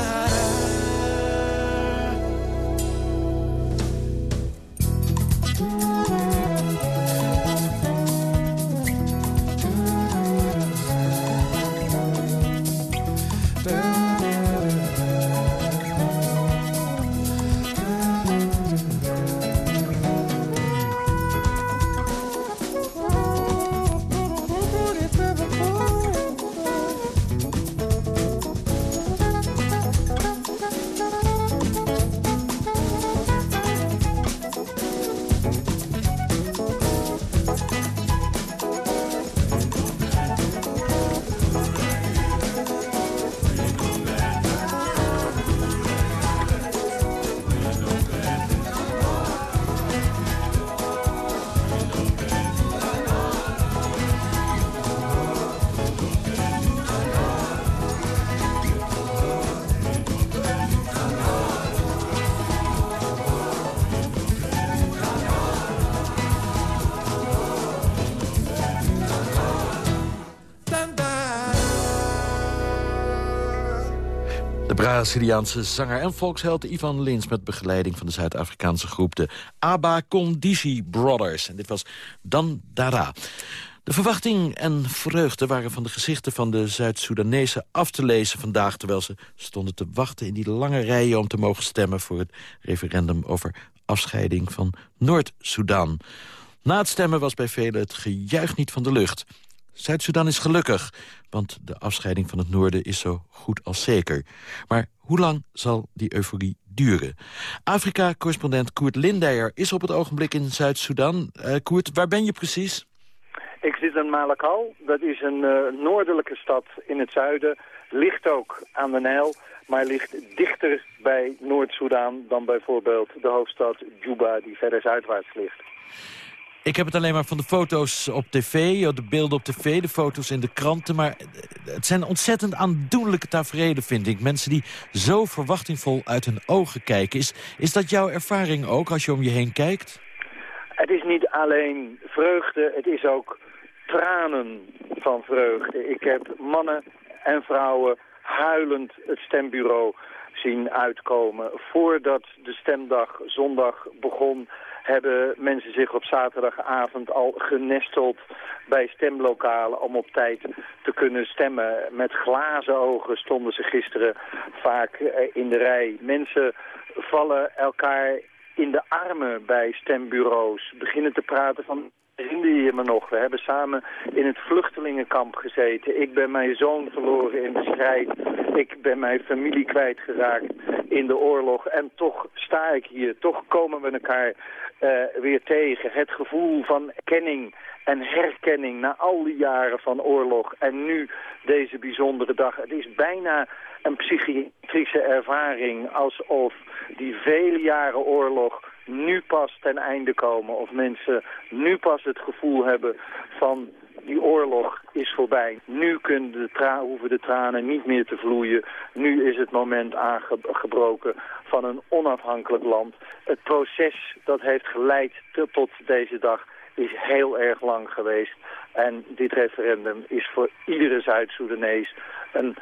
Braziliaanse zanger en volksheld Ivan Lins... met begeleiding van de Zuid-Afrikaanse groep de Aba Condisi Brothers. En dit was Dan Dara. De verwachting en vreugde waren van de gezichten van de Zuid-Soedanezen af te lezen vandaag... terwijl ze stonden te wachten in die lange rijen om te mogen stemmen... voor het referendum over afscheiding van Noord-Soedan. Na het stemmen was bij velen het gejuich niet van de lucht. Zuid-Soedan is gelukkig, want de afscheiding van het noorden is zo goed als zeker. Maar hoe lang zal die euforie duren? Afrika-correspondent Koert Lindeyer is op het ogenblik in Zuid-Soedan. Uh, Koert, waar ben je precies? Ik zit in Malakal. Dat is een uh, noordelijke stad in het zuiden. Ligt ook aan de Nijl, maar ligt dichter bij Noord-Soedan... dan bijvoorbeeld de hoofdstad Juba, die verder zuidwaarts ligt. Ik heb het alleen maar van de foto's op tv, de beelden op tv, de foto's in de kranten. Maar het zijn ontzettend aandoenlijke tafereelen, vind ik. Mensen die zo verwachtingvol uit hun ogen kijken. Is, is dat jouw ervaring ook, als je om je heen kijkt? Het is niet alleen vreugde, het is ook tranen van vreugde. Ik heb mannen en vrouwen huilend het stembureau zien uitkomen. Voordat de stemdag zondag begon hebben mensen zich op zaterdagavond al genesteld bij stemlokalen om op tijd te kunnen stemmen. Met glazen ogen stonden ze gisteren vaak eh, in de rij. Mensen vallen elkaar in de armen bij stembureaus, beginnen te praten van Herinner je me nog? We hebben samen in het vluchtelingenkamp gezeten. Ik ben mijn zoon verloren in de strijd. Ik ben mijn familie kwijtgeraakt in de oorlog. En toch sta ik hier. Toch komen we elkaar uh, weer tegen. Het gevoel van erkenning en herkenning na al die jaren van oorlog. En nu deze bijzondere dag. Het is bijna een psychiatrische ervaring. Alsof die vele jaren oorlog nu pas ten einde komen. Of mensen nu pas het gevoel hebben van die oorlog is voorbij. Nu kunnen de hoeven de tranen niet meer te vloeien. Nu is het moment aangebroken van een onafhankelijk land. Het proces dat heeft geleid tot deze dag is heel erg lang geweest. En dit referendum is voor iedere Zuid-Soedanees een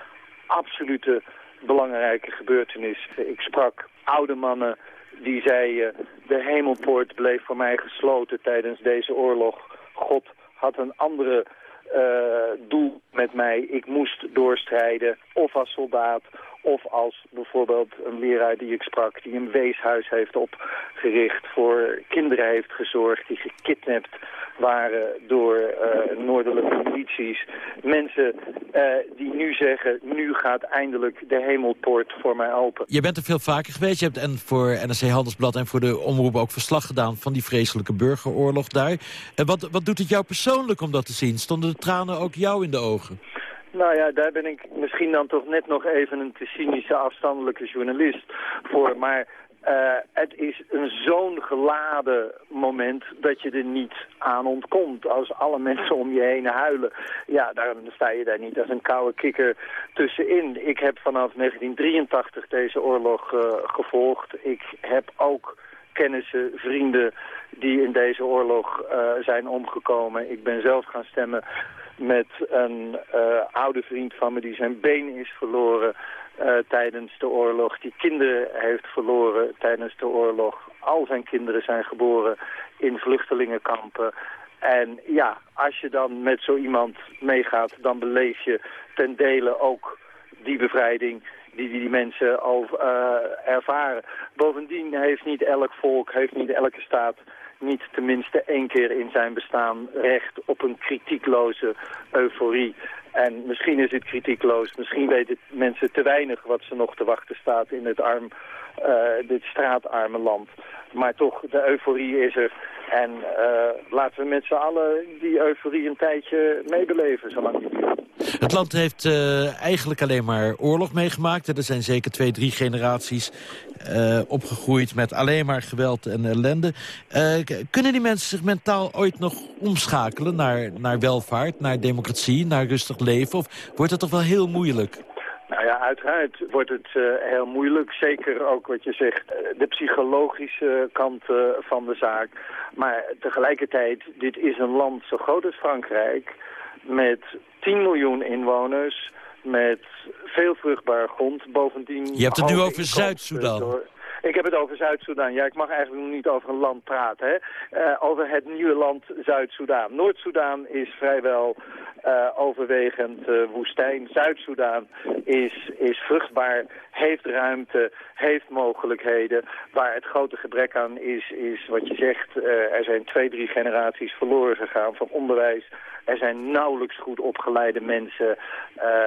absolute belangrijke gebeurtenis. Ik sprak oude mannen die zeiden... de hemelpoort bleef voor mij gesloten tijdens deze oorlog. God had een andere uh, doel met mij. Ik moest doorstrijden, of als soldaat, of als bijvoorbeeld een leraar die ik sprak... die een weeshuis heeft opgericht, voor kinderen heeft gezorgd... die gekidnapt waren door uh, noordelijke milities. Mensen uh, die nu zeggen, nu gaat eindelijk de hemelpoort voor mij open. Je bent er veel vaker geweest. Je hebt en voor NRC Handelsblad en voor de omroep ook verslag gedaan... van die vreselijke burgeroorlog daar. En wat, wat doet het jou persoonlijk om dat te zien? Stonden de tranen ook jou in de ogen? Nou ja, daar ben ik misschien dan toch net nog even een te cynische afstandelijke journalist voor. Maar uh, het is een zo'n geladen moment dat je er niet aan ontkomt. Als alle mensen om je heen huilen, ja, dan sta je daar niet als een koude kikker tussenin. Ik heb vanaf 1983 deze oorlog uh, gevolgd. Ik heb ook kennissen, vrienden die in deze oorlog uh, zijn omgekomen. Ik ben zelf gaan stemmen met een uh, oude vriend van me die zijn been is verloren uh, tijdens de oorlog. Die kinderen heeft verloren tijdens de oorlog. Al zijn kinderen zijn geboren in vluchtelingenkampen. En ja, als je dan met zo iemand meegaat, dan beleef je ten dele ook die bevrijding die die mensen al uh, ervaren. Bovendien heeft niet elk volk, heeft niet elke staat niet tenminste één keer in zijn bestaan recht op een kritiekloze euforie. En misschien is het kritiekloos, misschien weten mensen te weinig wat ze nog te wachten staat in het arm, dit straatarme land. Maar toch, de euforie is er. En uh, laten we met z'n allen die euforie een tijdje meebeleven, zolang die duurt. Het land heeft uh, eigenlijk alleen maar oorlog meegemaakt. Er zijn zeker twee, drie generaties opgegroeid met alleen maar geweld en ellende. kunnen die mensen zich mentaal ooit nog omschakelen naar, naar welvaart, naar democratie, naar rustig leven? Of wordt het toch wel heel moeilijk? Nou ja, uiteraard wordt het uh, heel moeilijk. Zeker ook wat je zegt, de psychologische kant uh, van de zaak. Maar tegelijkertijd, dit is een land zo groot als Frankrijk... met 10 miljoen inwoners, met veel vruchtbare grond. Bovendien... Je hebt het nu over Zuid-Soedan. Ik heb het over Zuid-Soedan. Ja, ik mag eigenlijk nog niet over een land praten. Hè? Uh, over het nieuwe land Zuid-Soedan. Noord-Soedan is vrijwel uh, overwegend uh, woestijn. Zuid-Soedan is, is vruchtbaar, heeft ruimte, heeft mogelijkheden. Waar het grote gebrek aan is, is wat je zegt, er zijn twee, drie generaties verloren gegaan van onderwijs. Er zijn nauwelijks goed opgeleide mensen.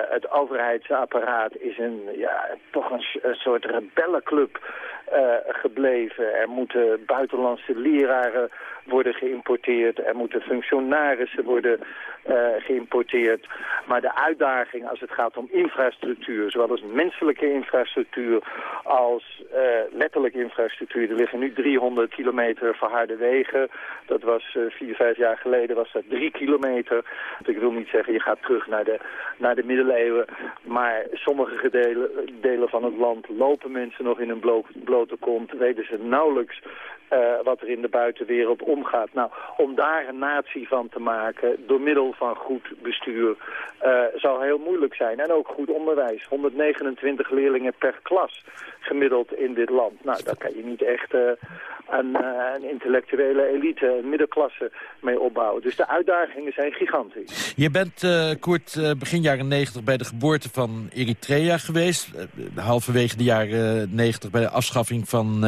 het overheidsapparaat is een, ja, toch een, een soort rebellenclub gebleven. Er moeten buitenlandse leraren worden geïmporteerd. Er moeten functionarissen worden uh, Maar de uitdaging als het gaat om infrastructuur, zowel als menselijke infrastructuur als uh, letterlijke infrastructuur. Er liggen nu 300 kilometer verharde wegen. Dat was uh, vier, vijf jaar geleden was dat drie kilometer. Ik wil niet zeggen, je gaat terug naar de, naar de middeleeuwen. Maar sommige delen, delen van het land lopen mensen nog in een blote kont. Weten ze nauwelijks uh, wat er in de buitenwereld omgaat. Nou, om daar een natie van te maken door middel van goed bestuur uh, zal heel moeilijk zijn. En ook goed onderwijs. 129 leerlingen per klas gemiddeld in dit land. Nou, daar kan je niet echt uh, een, een, intellectuele elite, een middenklasse mee opbouwen. Dus de uitdagingen zijn gigantisch. Je bent, Koert, begin jaren 90 bij de geboorte van Eritrea geweest. halverwege de jaren 90 bij de afschaffing van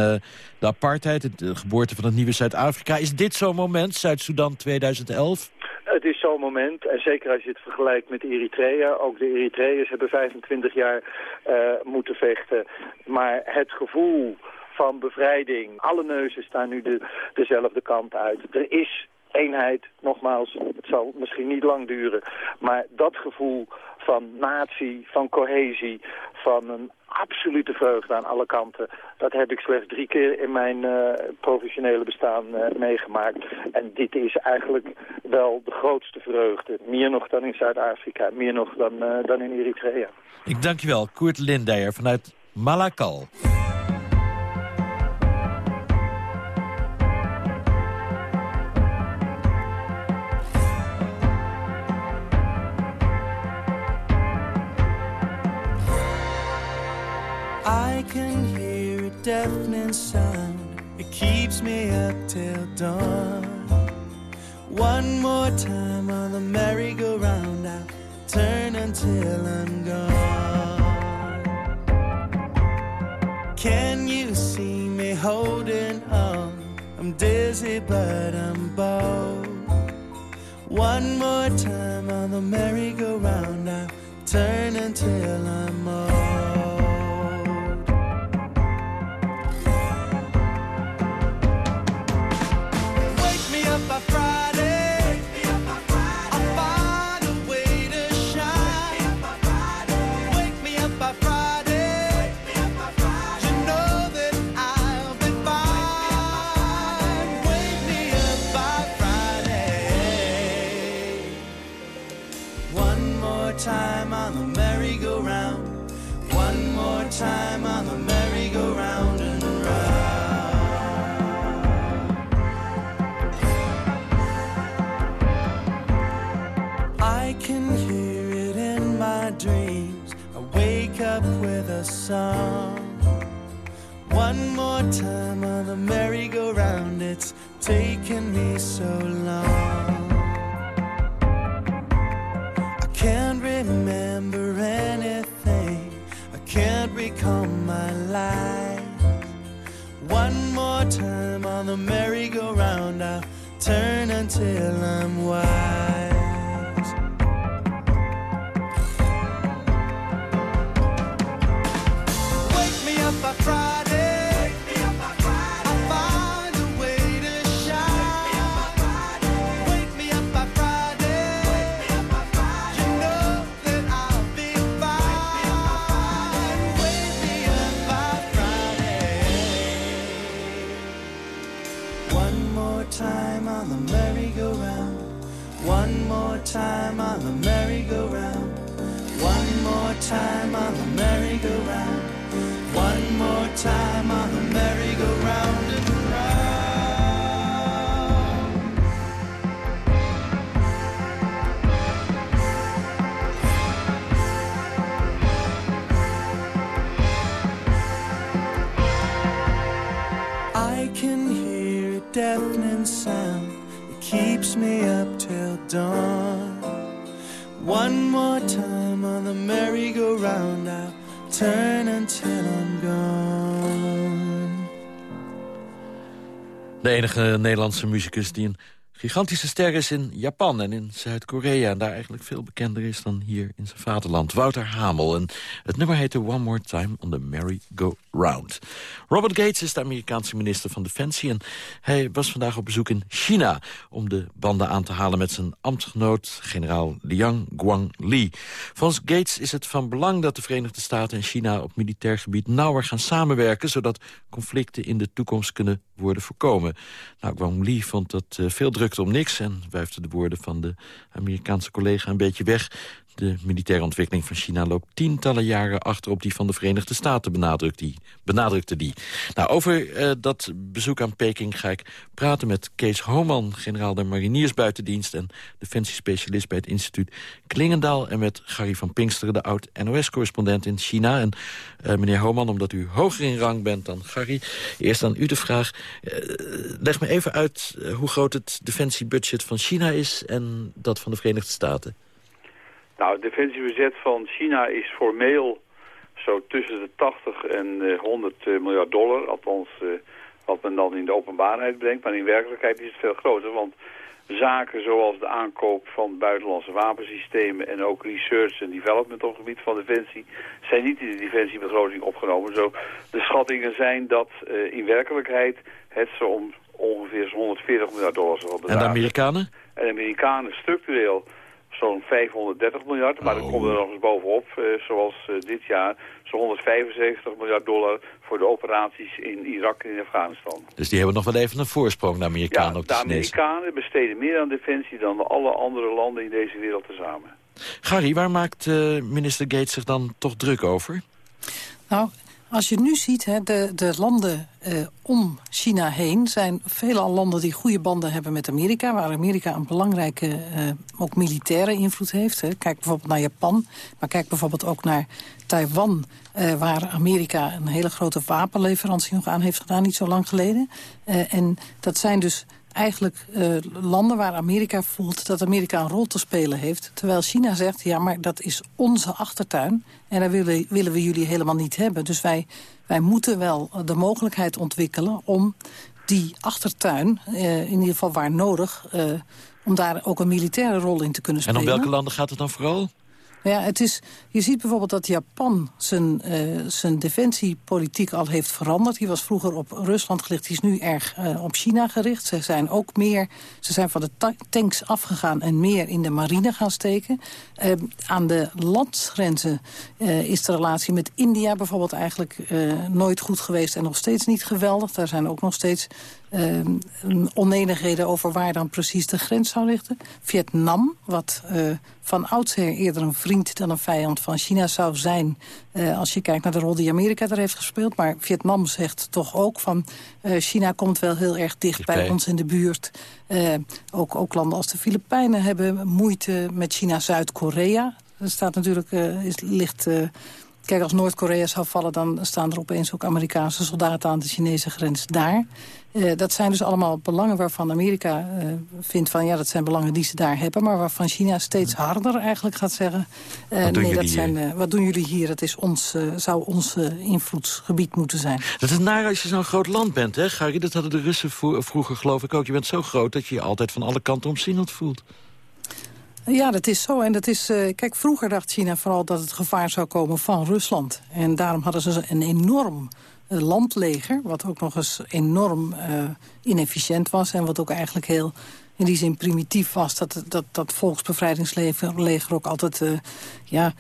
de apartheid, de geboorte van het nieuwe Zuid-Afrika. Is dit zo'n moment, Zuid-Soedan 2011? Het is zo'n moment, en zeker als je het vergelijkt met Eritrea. Ook de Eritreërs hebben 25 jaar uh, moeten vechten. Maar het gevoel van bevrijding, alle neuzen staan nu de, dezelfde kant uit. Er is eenheid, nogmaals, het zal misschien niet lang duren. Maar dat gevoel van natie, van cohesie, van een absolute vreugde aan alle kanten. Dat heb ik slechts drie keer in mijn uh, professionele bestaan uh, meegemaakt. En dit is eigenlijk wel de grootste vreugde. Meer nog dan in Zuid-Afrika, meer nog dan, uh, dan in Eritrea. Ik dank je wel, Koert Lindeyer vanuit Malakal. Till dawn. One more time on the merry-go-round. I'll turn until I'm gone. Can you see me holding on? I'm dizzy, but I'm bold. One more time on the merry-go-round. I'll turn until I'm so long. I can't remember anything. I can't recall my life. One more time on the merry-go-round. I'll turn until I'm wise. Time on the merry-go-round. One more time on the merry-go-round. One more time on the turn gone. De enige Nederlandse muzikus die een gigantische ster is in Japan en in Zuid-Korea... en daar eigenlijk veel bekender is dan hier in zijn vaderland. Wouter Hamel. En het nummer heette One More Time on the Merry-Go-Round. Robert Gates is de Amerikaanse minister van Defensie... en hij was vandaag op bezoek in China... om de banden aan te halen met zijn ambtgenoot, generaal Liang Guangli. Volgens Gates is het van belang dat de Verenigde Staten en China... op militair gebied nauwer gaan samenwerken... zodat conflicten in de toekomst kunnen worden voorkomen. Nou, Guangli vond dat eh, veel drukte om niks... en wuifde de woorden van de Amerikaanse collega een beetje weg. De militaire ontwikkeling van China loopt tientallen jaren achter op die van de Verenigde Staten, benadrukt die, benadrukte die. Nou, over eh, dat bezoek aan Peking ga ik praten met Kees Homan, generaal der Mariniersbuitendienst en defensiespecialist bij het instituut Klingendaal, en met Gary van Pinksteren, de oud-NOS-correspondent in China. En eh, meneer Homan, omdat u hoger in rang bent dan Gary, eerst aan u de vraag. eh, leg me even uit hoe groot het defensiebudget van China is en dat van de Verenigde Staten. Nou, het defensiebudget van China is formeel zo tussen de 80 en eh, 100 eh, miljard dollar. Althans, eh, wat men dan in de openbaarheid brengt. Maar in werkelijkheid is het veel groter, want zaken zoals de aankoop van buitenlandse wapensystemen... en ook research en development op het gebied van defensie... zijn niet in de defensiebegroting opgenomen. Zo, de schattingen zijn dat eh, in werkelijkheid het zo om ongeveer 140 miljard dollar zal En de bedragen. Amerikanen? En de Amerikanen structureel zo'n 530 miljard. Maar dan komen er nog eens bovenop, eh, zoals eh, dit jaar, zo'n 175 miljard dollar voor de operaties in Irak en in Afghanistan. Dus die hebben nog wel even een voorsprong, de Amerikanen Ja, op de, de Chinezen. Amerikanen besteden meer aan defensie dan alle andere landen in deze wereld tezamen. Gary, waar maakt eh, minister Gates zich dan toch druk over? Nou, Als je nu ziet, hè, de, de landen eh, om China heen... zijn veelal landen die goede banden hebben met Amerika... waar Amerika een belangrijke, eh, ook militaire invloed heeft. Hè. Kijk bijvoorbeeld naar Japan, maar kijk bijvoorbeeld ook naar Taiwan... Eh, waar Amerika een hele grote wapenleverantie nog aan heeft gedaan... niet zo lang geleden. Eh, en dat zijn dus eigenlijk uh, landen waar Amerika voelt dat Amerika een rol te spelen heeft. Terwijl China zegt, ja, maar dat is onze achtertuin. En daar willen, willen we jullie helemaal niet hebben. Dus wij, wij moeten wel de mogelijkheid ontwikkelen om die achtertuin, uh, in ieder geval waar nodig... Uh, om daar ook een militaire rol in te kunnen spelen. En om welke landen gaat het dan vooral? Ja, het is, je ziet bijvoorbeeld dat Japan zijn, uh, zijn defensiepolitiek al heeft veranderd. Die was vroeger op Rusland gericht, die is nu erg uh, op China gericht. Ze zijn ook meer, ze zijn van de tanks afgegaan en meer in de marine gaan steken. Uh, aan de landsgrenzen is de relatie met India bijvoorbeeld eigenlijk nooit goed geweest en nog steeds niet geweldig. Daar zijn ook nog steeds uh, onenigheden over waar dan precies de grens zou liggen. Vietnam, wat uh, van oudsher eerder een vriend dan een vijand van China zou zijn... Uh, als je kijkt naar de rol die Amerika daar heeft gespeeld. Maar Vietnam zegt toch ook van... China komt wel heel erg dicht bij, bij ons in de buurt. ook, ook landen als de Filipijnen hebben moeite met China. Zuid-Korea, er staat natuurlijk, is, ligt... Kijk, als Noord-Korea zou vallen, dan staan er opeens ook Amerikaanse soldaten aan de Chinese grens daar. Uh, dat zijn dus allemaal belangen waarvan Amerika uh, vindt van... ja, dat zijn belangen die ze daar hebben... maar waarvan China steeds harder eigenlijk gaat zeggen... Uh, nee, dat zijn, wat doen jullie hier? Dat is ons, zou ons invloedsgebied moeten zijn. Dat is naar als je zo'n groot land bent, hè, Gary? Dat hadden de Russen vroeger, geloof ik ook. Je bent zo groot dat je je altijd van alle kanten omsingeld voelt. Ja, dat is zo. En dat is, uh, kijk, vroeger dacht China vooral dat het gevaar zou komen van Rusland. En daarom hadden ze een enorm landleger, wat ook nog eens enorm uh, inefficiënt was... en wat ook eigenlijk heel in die zin primitief was. Dat, dat, dat volksbevrijdingsleger ook altijd ja,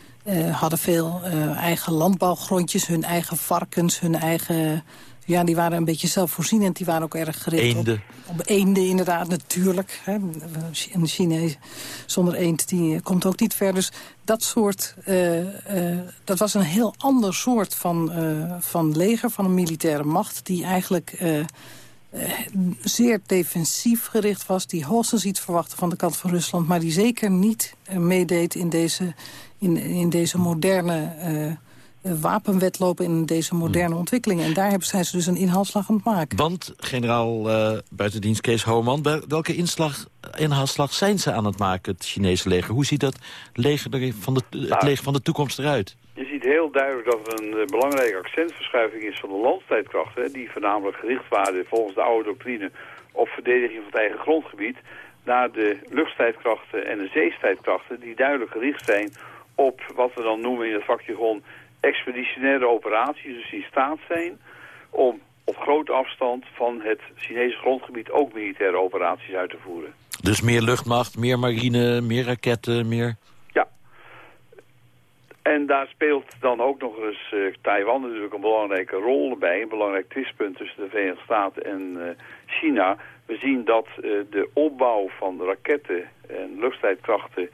hadden veel eigen landbouwgrondjes... hun eigen varkens, hun eigen ja, die waren een beetje zelfvoorzienend. Die waren ook erg gericht eenden. Op, op eenden, inderdaad, natuurlijk. Hè. Een Chinees zonder eend, die komt ook niet ver. Dus dat soort, uh, uh, dat was een heel ander soort van, uh, van leger, van een militaire macht... die eigenlijk zeer defensief gericht was. Die hoogstens iets verwachtte van de kant van Rusland... maar die zeker niet meedeed in deze, in, in deze moderne wapenwetlopen in deze moderne hmm. ontwikkelingen. En daar zijn ze dus een inhaalslag aan het maken. Want, generaal uh, buitendienst Kees Houwman... welke inslag, inhaalslag zijn ze aan het maken, het Chinese leger? Hoe ziet dat leger van de, het nou, leger van de toekomst eruit? Je ziet heel duidelijk dat er een uh, belangrijke accentverschuiving is van de landstrijdkrachten... die voornamelijk gericht waren volgens de oude doctrine op verdediging van het eigen grondgebied... naar de luchtstrijdkrachten en de zeestrijdkrachten die duidelijk gericht zijn op wat we dan noemen in het vakje gewoon expeditionaire operaties, dus in staat zijn om op grote afstand van het Chinese grondgebied ook militaire operaties uit te voeren. Dus meer luchtmacht, meer marine, meer raketten, meer... Ja. En daar speelt dan ook nog eens uh, Taiwan natuurlijk een belangrijke rol bij. Een belangrijk twistpunt tussen de Verenigde Staten en uh, China. We zien dat uh, de opbouw van raketten en luchtstrijdkrachten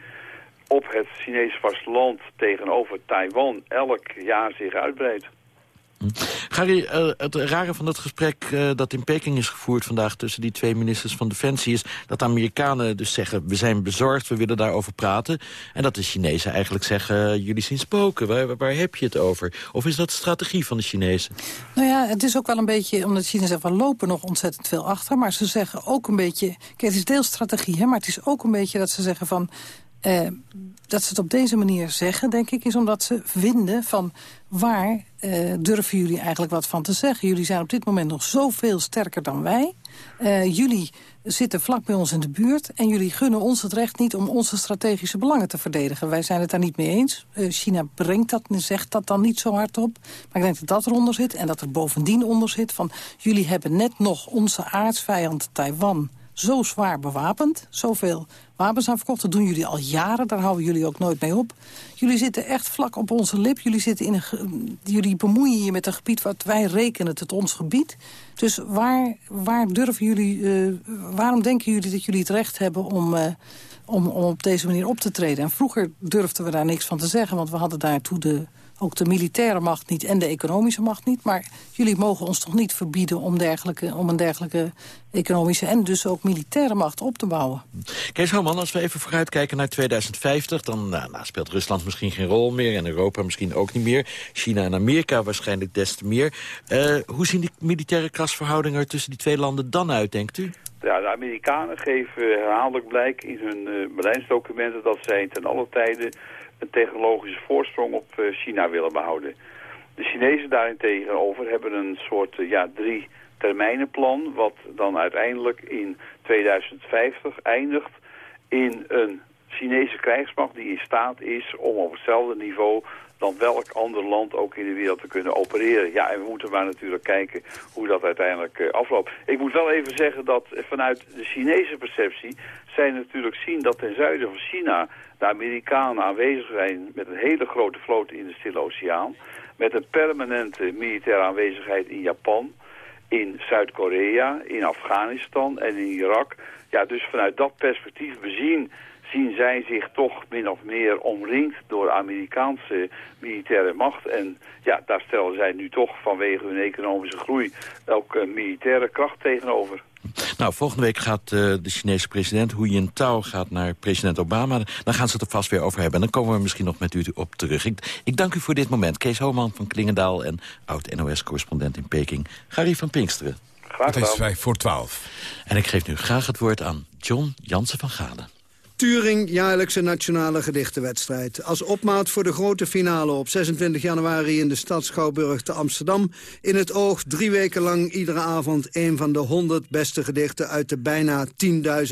op het Chinese vasteland tegenover Taiwan elk jaar zich uitbreidt. Hm. Gary, uh, het rare van het gesprek uh, dat in Peking is gevoerd vandaag... tussen die twee ministers van Defensie is dat de Amerikanen dus zeggen... we zijn bezorgd, we willen daarover praten. En dat de Chinezen eigenlijk zeggen, jullie zien spoken. Waar, waar, heb je het over? Of is dat de strategie van de Chinezen? Nou ja, het is ook wel een beetje... omdat China zegt, we lopen nog ontzettend veel achter. Maar ze zeggen ook een beetje... Kijk, het is deels strategie, hè, maar het is ook een beetje dat ze zeggen van... Uh, dat ze het op deze manier zeggen, denk ik, is omdat ze vinden van waar uh, durven jullie eigenlijk wat van te zeggen. Jullie zijn op dit moment nog zoveel sterker dan wij. Uh, jullie zitten vlak bij ons in de buurt en jullie gunnen ons het recht niet om onze strategische belangen te verdedigen. Wij zijn het daar niet mee eens. China brengt dat en zegt dat dan niet zo hard op. Maar ik denk dat dat eronder zit en dat er bovendien onder zit van jullie hebben net nog onze aardsvijand Taiwan zo zwaar bewapend. Zoveel wapens aan verkocht. Dat doen jullie al jaren. Daar houden jullie ook nooit mee op. Jullie zitten echt vlak op onze lip. Jullie, zitten in een jullie bemoeien je met een gebied wat wij rekenen tot ons gebied. Dus waar, waar durven jullie... Uh, waarom denken jullie dat jullie het recht hebben om... Uh, om, om op deze manier op te treden. En vroeger durfden we daar niks van te zeggen, want we hadden daartoe de ook de militaire macht niet en de economische macht niet. Maar jullie mogen ons toch niet verbieden om, dergelijke, om een dergelijke economische en dus ook militaire macht op te bouwen. Kees Homan, als we even vooruitkijken naar 2050... dan nou, nou, speelt Rusland misschien geen rol meer en Europa misschien ook niet meer. China en Amerika waarschijnlijk des te meer. Uh, hoe zien die militaire krasverhoudingen tussen die twee landen dan uit, denkt u? Ja, de Amerikanen geven herhaaldelijk blijk in hun uh, beleidsdocumenten... dat zij ten alle tijde technologische voorsprong op uh, China willen behouden. De Chinezen daarentegen hebben een soort ja, drie termijnenplan... wat dan uiteindelijk in 2050 eindigt in een Chinese krijgsmacht die in staat is om op hetzelfde niveau dan welk ander land ook in de wereld te kunnen opereren. Ja, en we moeten maar natuurlijk kijken hoe dat uiteindelijk uh, afloopt. Ik moet wel even zeggen dat vanuit de Chinese perceptie... zij natuurlijk zien dat ten zuiden van China de Amerikanen aanwezig zijn... met een hele grote vloot in de Stille Oceaan... met een permanente militaire aanwezigheid in Japan in Zuid-Korea, in Afghanistan en in Irak. Ja, dus vanuit dat perspectief bezien zien zij zich toch min of meer omringd door Amerikaanse militaire macht. En ja, daar stellen zij nu toch vanwege hun economische groei ook militaire kracht tegenover. Nou, volgende week gaat uh, de Chinese president Hu Jintao gaat naar president Obama. Dan gaan ze het er vast weer over hebben. En dan komen we misschien nog met u op terug. Ik, ik dank u voor dit moment. Kees Homan van Klingendaal en oud-NOS-correspondent in Peking. Gary van Pinksteren. Graag gedaan. Het is vijf voor twaalf. En ik geef nu graag het woord aan John Jansen van Galen. Turing jaarlijkse nationale gedichtenwedstrijd. Als opmaat voor de grote finale op 26 januari in de stad Schouwburg te Amsterdam. In het oog drie weken lang iedere avond een van de 100 beste gedichten uit de bijna 10.000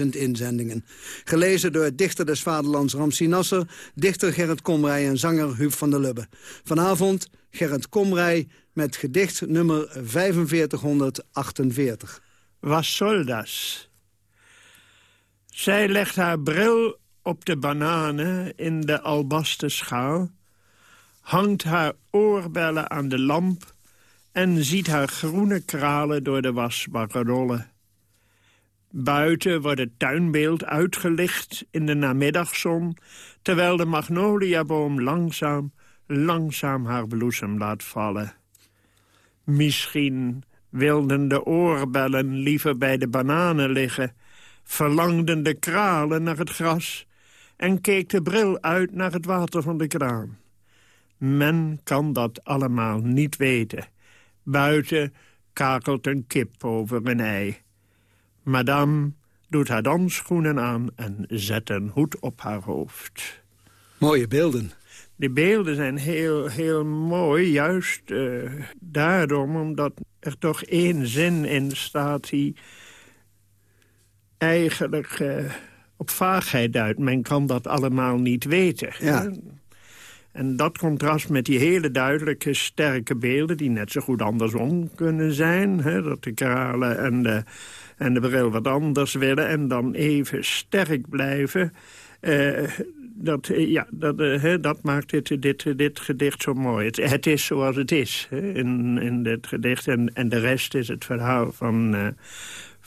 inzendingen. Gelezen door dichter des vaderlands Ramsi Nasser, dichter Gerrit Komrij en zanger Huub van der Lubbe. Vanavond Gerrit Komrij met gedicht nummer 4548. Was soll das? Zij legt haar bril op de bananen in de albasten schaal... hangt haar oorbellen aan de lamp... en ziet haar groene kralen door de wasbakken rollen. Buiten wordt het tuinbeeld uitgelicht in de namiddagzon... terwijl de magnoliaboom langzaam, langzaam haar bloesem laat vallen. Misschien wilden de oorbellen liever bij de bananen liggen verlangden de kralen naar het gras... en keek de bril uit naar het water van de kraan. Men kan dat allemaal niet weten. Buiten kakelt een kip over een ei. Madame doet haar dansschoenen aan en zet een hoed op haar hoofd. Mooie beelden. Die beelden zijn heel, heel mooi, juist uh, daarom... omdat er toch één zin in staat die eigenlijk uh, op vaagheid uit. Men kan dat allemaal niet weten. Ja. En dat contrast met die hele duidelijke, sterke beelden... die net zo goed andersom kunnen zijn. Hè, dat de kralen en de, en de bril wat anders willen... en dan even sterk blijven... Uh, dat, ja, dat, uh, dat maakt dit, dit, dit gedicht zo mooi. Het, het is zoals het is hè, in, in dit gedicht. En, en de rest is het verhaal van, uh,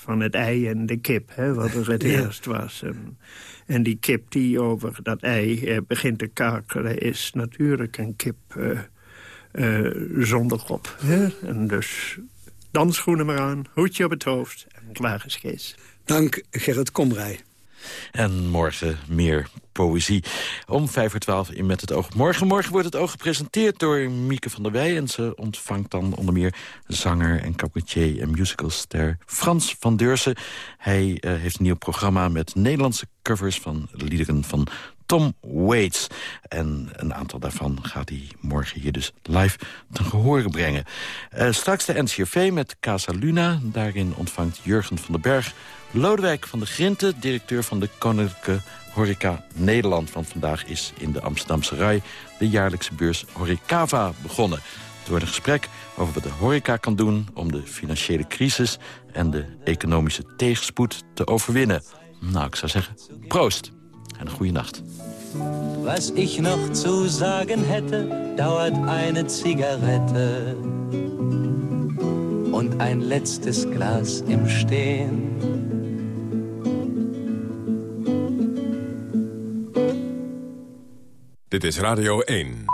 van het ei en de kip, hè, wat er het eerst was. En, en, die kip die over dat ei eh, begint te kakelen... is natuurlijk een kip uh, uh, zonder kop. Hè? En dus dansschoenen maar aan, hoedje op het hoofd en klaar is Kees. Dank Gerrit Komrij. En morgen meer poëzie. Om vijf voor twaalf in Met het Oog. Morgen, morgen wordt het oog gepresenteerd door Mieke van der Wij. En ze ontvangt dan onder meer zanger en cabaretier en musicalster Frans van Deursen. Hij uh, heeft een nieuw programma met Nederlandse covers van liederen van Tom Waits. En een aantal daarvan gaat hij morgen hier dus live ten gehore brengen. Uh, straks de NCRV met Casa Luna. Daarin ontvangt Jurgen van den Berg Lodewijk van de Grinten, directeur van de Koninklijke Horeca Nederland. Want vandaag is in de Amsterdamse Rij de jaarlijkse beurs Horecava begonnen. Het wordt een gesprek over wat de horeca kan doen om de financiële crisis en de economische tegenspoed te overwinnen. Nou, ik zou zeggen, proost en een goede nacht. Was ich noch zu sagen hätte, dauert eine Zigarette und ein letztes Glas im Stehen. Dit is Radio 1.